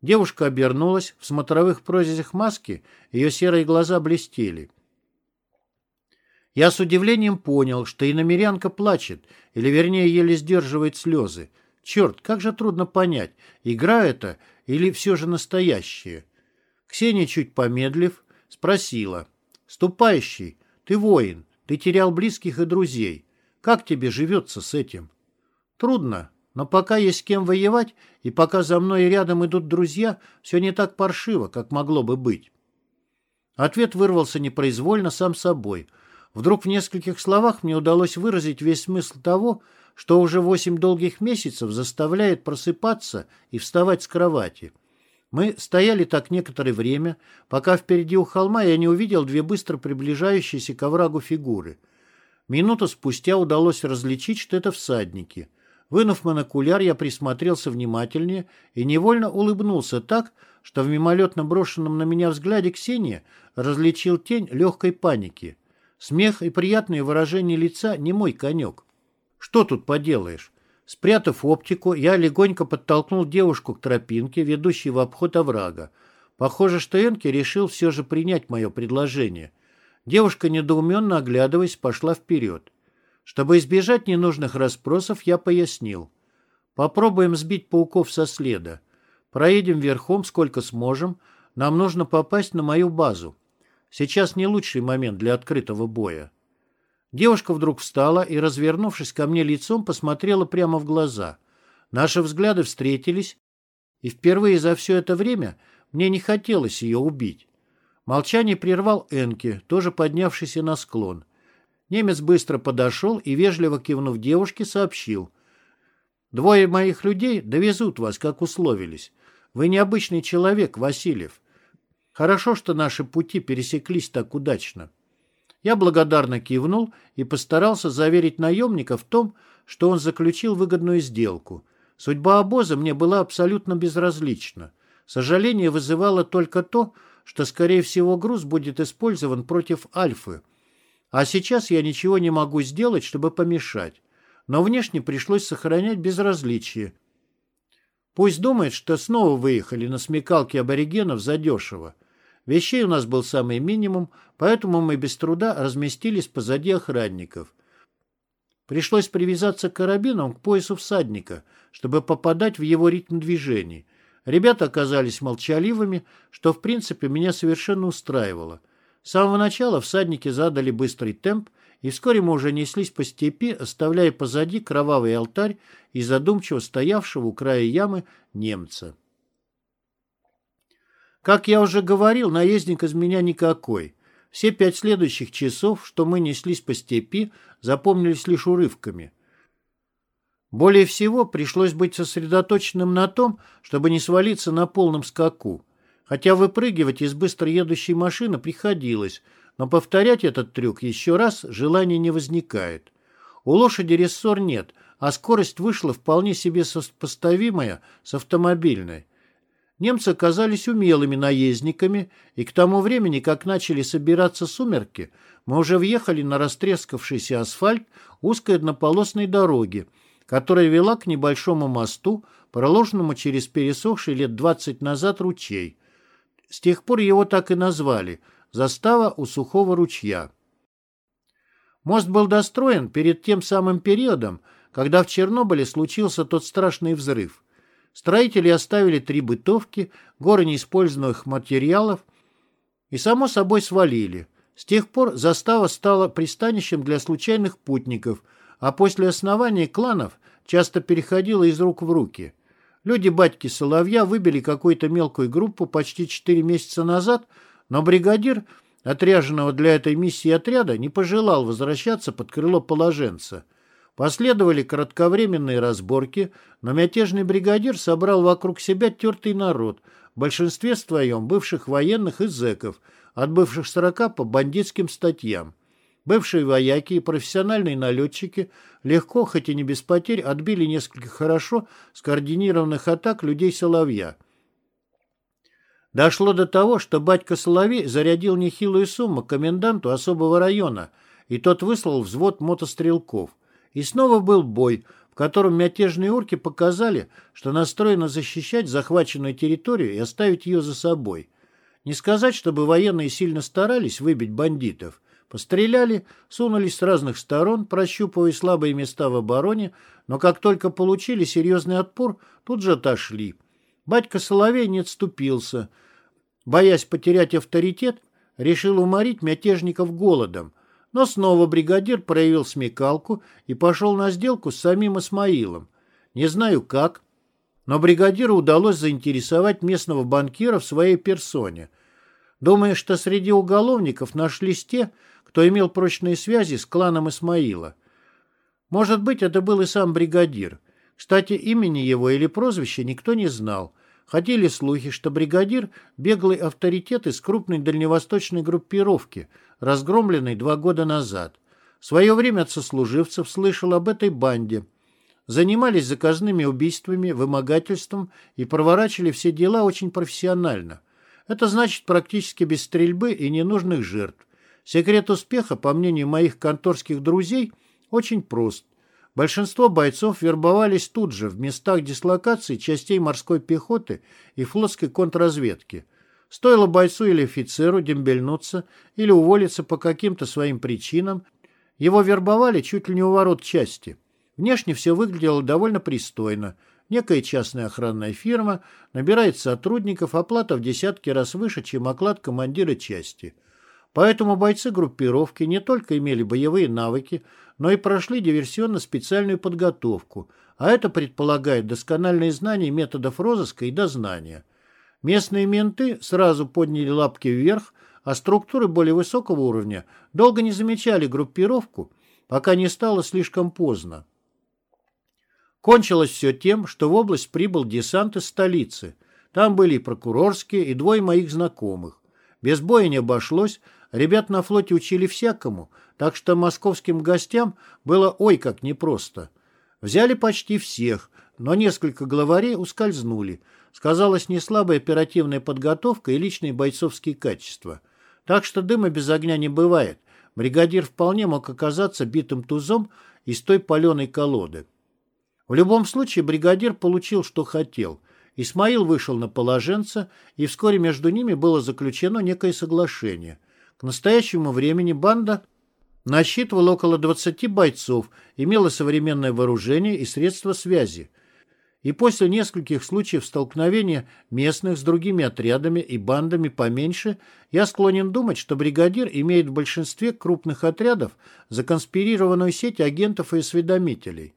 Девушка обернулась, в смотровых прорезях маски ее серые глаза блестели. Я с удивлением понял, что иномерянка плачет, или вернее еле сдерживает слезы. Черт, как же трудно понять, игра это или все же настоящее. Ксения, чуть помедлив, спросила. «Ступающий, ты воин, ты терял близких и друзей. Как тебе живется с этим?» «Трудно, но пока есть с кем воевать, и пока за мной рядом идут друзья, все не так паршиво, как могло бы быть». Ответ вырвался непроизвольно сам собой – Вдруг в нескольких словах мне удалось выразить весь смысл того, что уже восемь долгих месяцев заставляет просыпаться и вставать с кровати. Мы стояли так некоторое время, пока впереди у холма я не увидел две быстро приближающиеся к оврагу фигуры. Минуту спустя удалось различить, что это всадники. Вынув монокуляр, я присмотрелся внимательнее и невольно улыбнулся так, что в мимолетно брошенном на меня взгляде Ксения различил тень легкой паники. Смех и приятные выражения лица не мой конек. Что тут поделаешь? Спрятав оптику, я легонько подтолкнул девушку к тропинке, ведущей в обход оврага. Похоже, что Энки решил все же принять мое предложение. Девушка, недоуменно оглядываясь, пошла вперед. Чтобы избежать ненужных расспросов, я пояснил. Попробуем сбить пауков со следа. Проедем верхом сколько сможем. Нам нужно попасть на мою базу. Сейчас не лучший момент для открытого боя. Девушка вдруг встала и, развернувшись ко мне лицом, посмотрела прямо в глаза. Наши взгляды встретились, и впервые за все это время мне не хотелось ее убить. Молчание прервал Энки, тоже поднявшийся на склон. Немец быстро подошел и, вежливо кивнув девушке, сообщил. «Двое моих людей довезут вас, как условились. Вы необычный человек, Васильев. Хорошо, что наши пути пересеклись так удачно. Я благодарно кивнул и постарался заверить наемника в том, что он заключил выгодную сделку. Судьба обоза мне была абсолютно безразлична. Сожаление вызывало только то, что, скорее всего, груз будет использован против Альфы. А сейчас я ничего не могу сделать, чтобы помешать. Но внешне пришлось сохранять безразличие. Пусть думает, что снова выехали на смекалке аборигенов задешево. Вещей у нас был самый минимум, поэтому мы без труда разместились позади охранников. Пришлось привязаться карабином к поясу всадника, чтобы попадать в его ритм движений. Ребята оказались молчаливыми, что в принципе меня совершенно устраивало. С самого начала всадники задали быстрый темп, и вскоре мы уже неслись по степи, оставляя позади кровавый алтарь и задумчиво стоявшего у края ямы немца. Как я уже говорил, наездник из меня никакой. Все пять следующих часов, что мы неслись по степи, запомнились лишь урывками. Более всего пришлось быть сосредоточенным на том, чтобы не свалиться на полном скаку. Хотя выпрыгивать из быстро едущей машины приходилось, но повторять этот трюк еще раз желания не возникает. У лошади рессор нет, а скорость вышла вполне себе сопоставимая с автомобильной. Немцы оказались умелыми наездниками, и к тому времени, как начали собираться сумерки, мы уже въехали на растрескавшийся асфальт узкой однополосной дороги, которая вела к небольшому мосту, проложенному через пересохший лет 20 назад ручей. С тех пор его так и назвали – «Застава у сухого ручья». Мост был достроен перед тем самым периодом, когда в Чернобыле случился тот страшный взрыв. Строители оставили три бытовки, горы неиспользованных материалов и, само собой, свалили. С тех пор застава стала пристанищем для случайных путников, а после основания кланов часто переходила из рук в руки. Люди батьки Соловья выбили какую-то мелкую группу почти четыре месяца назад, но бригадир, отряженного для этой миссии отряда, не пожелал возвращаться под крыло положенца – Последовали кратковременные разборки, но мятежный бригадир собрал вокруг себя тертый народ, в большинстве своем бывших военных и зэков, отбывших сорока по бандитским статьям. Бывшие вояки и профессиональные налетчики легко, хоть и не без потерь, отбили несколько хорошо скоординированных атак людей Соловья. Дошло до того, что батька Соловей зарядил нехилую сумму коменданту особого района, и тот выслал взвод мотострелков. И снова был бой, в котором мятежные урки показали, что настроены защищать захваченную территорию и оставить ее за собой. Не сказать, чтобы военные сильно старались выбить бандитов. Постреляли, сунулись с разных сторон, прощупывая слабые места в обороне, но как только получили серьезный отпор, тут же отошли. Батька Соловей не отступился. Боясь потерять авторитет, решил уморить мятежников голодом, но снова бригадир проявил смекалку и пошел на сделку с самим Исмаилом. Не знаю как, но бригадиру удалось заинтересовать местного банкира в своей персоне. Думаю, что среди уголовников нашлись те, кто имел прочные связи с кланом Исмаила. Может быть, это был и сам бригадир. Кстати, имени его или прозвища никто не знал. Ходили слухи, что бригадир – беглый авторитет из крупной дальневосточной группировки – разгромленный два года назад. В свое время от сослуживцев слышал об этой банде. Занимались заказными убийствами, вымогательством и проворачивали все дела очень профессионально. Это значит практически без стрельбы и ненужных жертв. Секрет успеха, по мнению моих конторских друзей, очень прост. Большинство бойцов вербовались тут же, в местах дислокации частей морской пехоты и флотской контрразведки – Стоило бойцу или офицеру дембельнуться или уволиться по каким-то своим причинам, его вербовали чуть ли не у ворот части. Внешне все выглядело довольно пристойно. Некая частная охранная фирма набирает сотрудников, оплата в десятки раз выше, чем оклад командира части. Поэтому бойцы группировки не только имели боевые навыки, но и прошли диверсионно-специальную подготовку, а это предполагает доскональные знания методов розыска и дознания. Местные менты сразу подняли лапки вверх, а структуры более высокого уровня долго не замечали группировку, пока не стало слишком поздно. Кончилось все тем, что в область прибыл десант из столицы. Там были и прокурорские, и двое моих знакомых. Без боя не обошлось, ребят на флоте учили всякому, так что московским гостям было ой как непросто. Взяли почти всех, но несколько главарей ускользнули – сказалась неслабая оперативная подготовка и личные бойцовские качества. Так что дыма без огня не бывает. Бригадир вполне мог оказаться битым тузом из той паленой колоды. В любом случае бригадир получил, что хотел. Исмаил вышел на положенца, и вскоре между ними было заключено некое соглашение. К настоящему времени банда насчитывала около 20 бойцов, имела современное вооружение и средства связи и после нескольких случаев столкновения местных с другими отрядами и бандами поменьше, я склонен думать, что бригадир имеет в большинстве крупных отрядов законспирированную сеть агентов и осведомителей.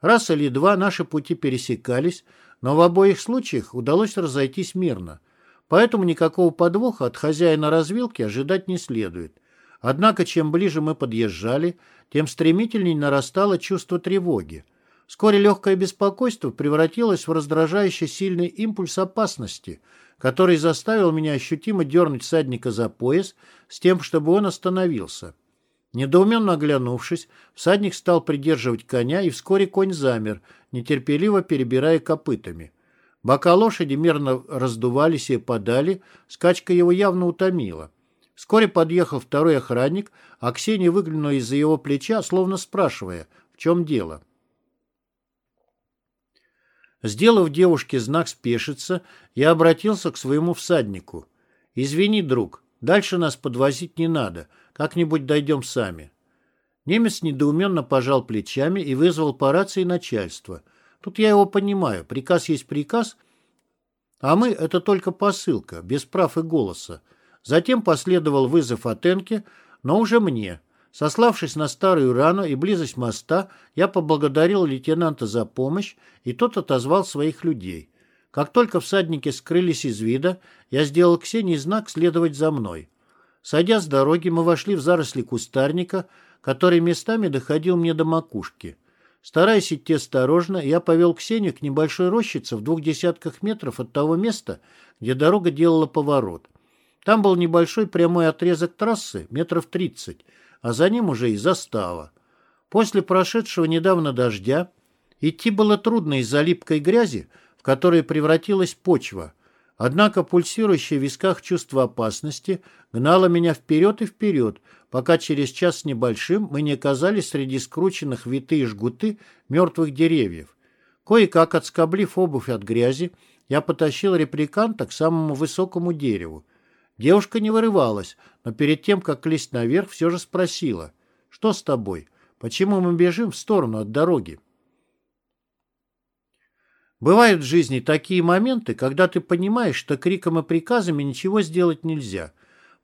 Раз или два наши пути пересекались, но в обоих случаях удалось разойтись мирно. Поэтому никакого подвоха от хозяина развилки ожидать не следует. Однако, чем ближе мы подъезжали, тем стремительнее нарастало чувство тревоги. Вскоре легкое беспокойство превратилось в раздражающий сильный импульс опасности, который заставил меня ощутимо дернуть всадника за пояс с тем, чтобы он остановился. Недоуменно оглянувшись, всадник стал придерживать коня, и вскоре конь замер, нетерпеливо перебирая копытами. Бока лошади мерно раздувались и подали, скачка его явно утомила. Вскоре подъехал второй охранник, а Ксения выглянула из-за его плеча, словно спрашивая, в чем дело. Сделав девушке знак спешиться, я обратился к своему всаднику. «Извини, друг, дальше нас подвозить не надо, как-нибудь дойдем сами». Немец недоуменно пожал плечами и вызвал по рации начальство. Тут я его понимаю, приказ есть приказ, а мы — это только посылка, без прав и голоса. Затем последовал вызов Атенке, но уже мне. Сославшись на старую рану и близость моста, я поблагодарил лейтенанта за помощь, и тот отозвал своих людей. Как только всадники скрылись из вида, я сделал Ксении знак следовать за мной. Сойдя с дороги, мы вошли в заросли кустарника, который местами доходил мне до макушки. Стараясь идти осторожно, я повел Ксению к небольшой рощице в двух десятках метров от того места, где дорога делала поворот. Там был небольшой прямой отрезок трассы, метров тридцать, а за ним уже и застава. После прошедшего недавно дождя идти было трудно из-за липкой грязи, в которой превратилась почва. Однако пульсирующее в висках чувство опасности гнало меня вперед и вперед, пока через час с небольшим мы не оказались среди скрученных витые жгуты мертвых деревьев. Кое-как отскоблив обувь от грязи, я потащил репликанта к самому высокому дереву. Девушка не вырывалась, но перед тем, как лезть наверх, все же спросила. «Что с тобой? Почему мы бежим в сторону от дороги?» Бывают в жизни такие моменты, когда ты понимаешь, что криком и приказами ничего сделать нельзя.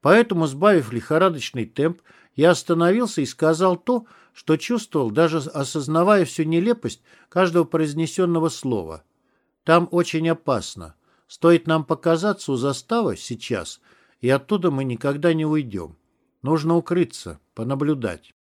Поэтому, сбавив лихорадочный темп, я остановился и сказал то, что чувствовал, даже осознавая всю нелепость каждого произнесенного слова. Там очень опасно. Стоит нам показаться у заставы сейчас, и оттуда мы никогда не уйдем. Нужно укрыться, понаблюдать.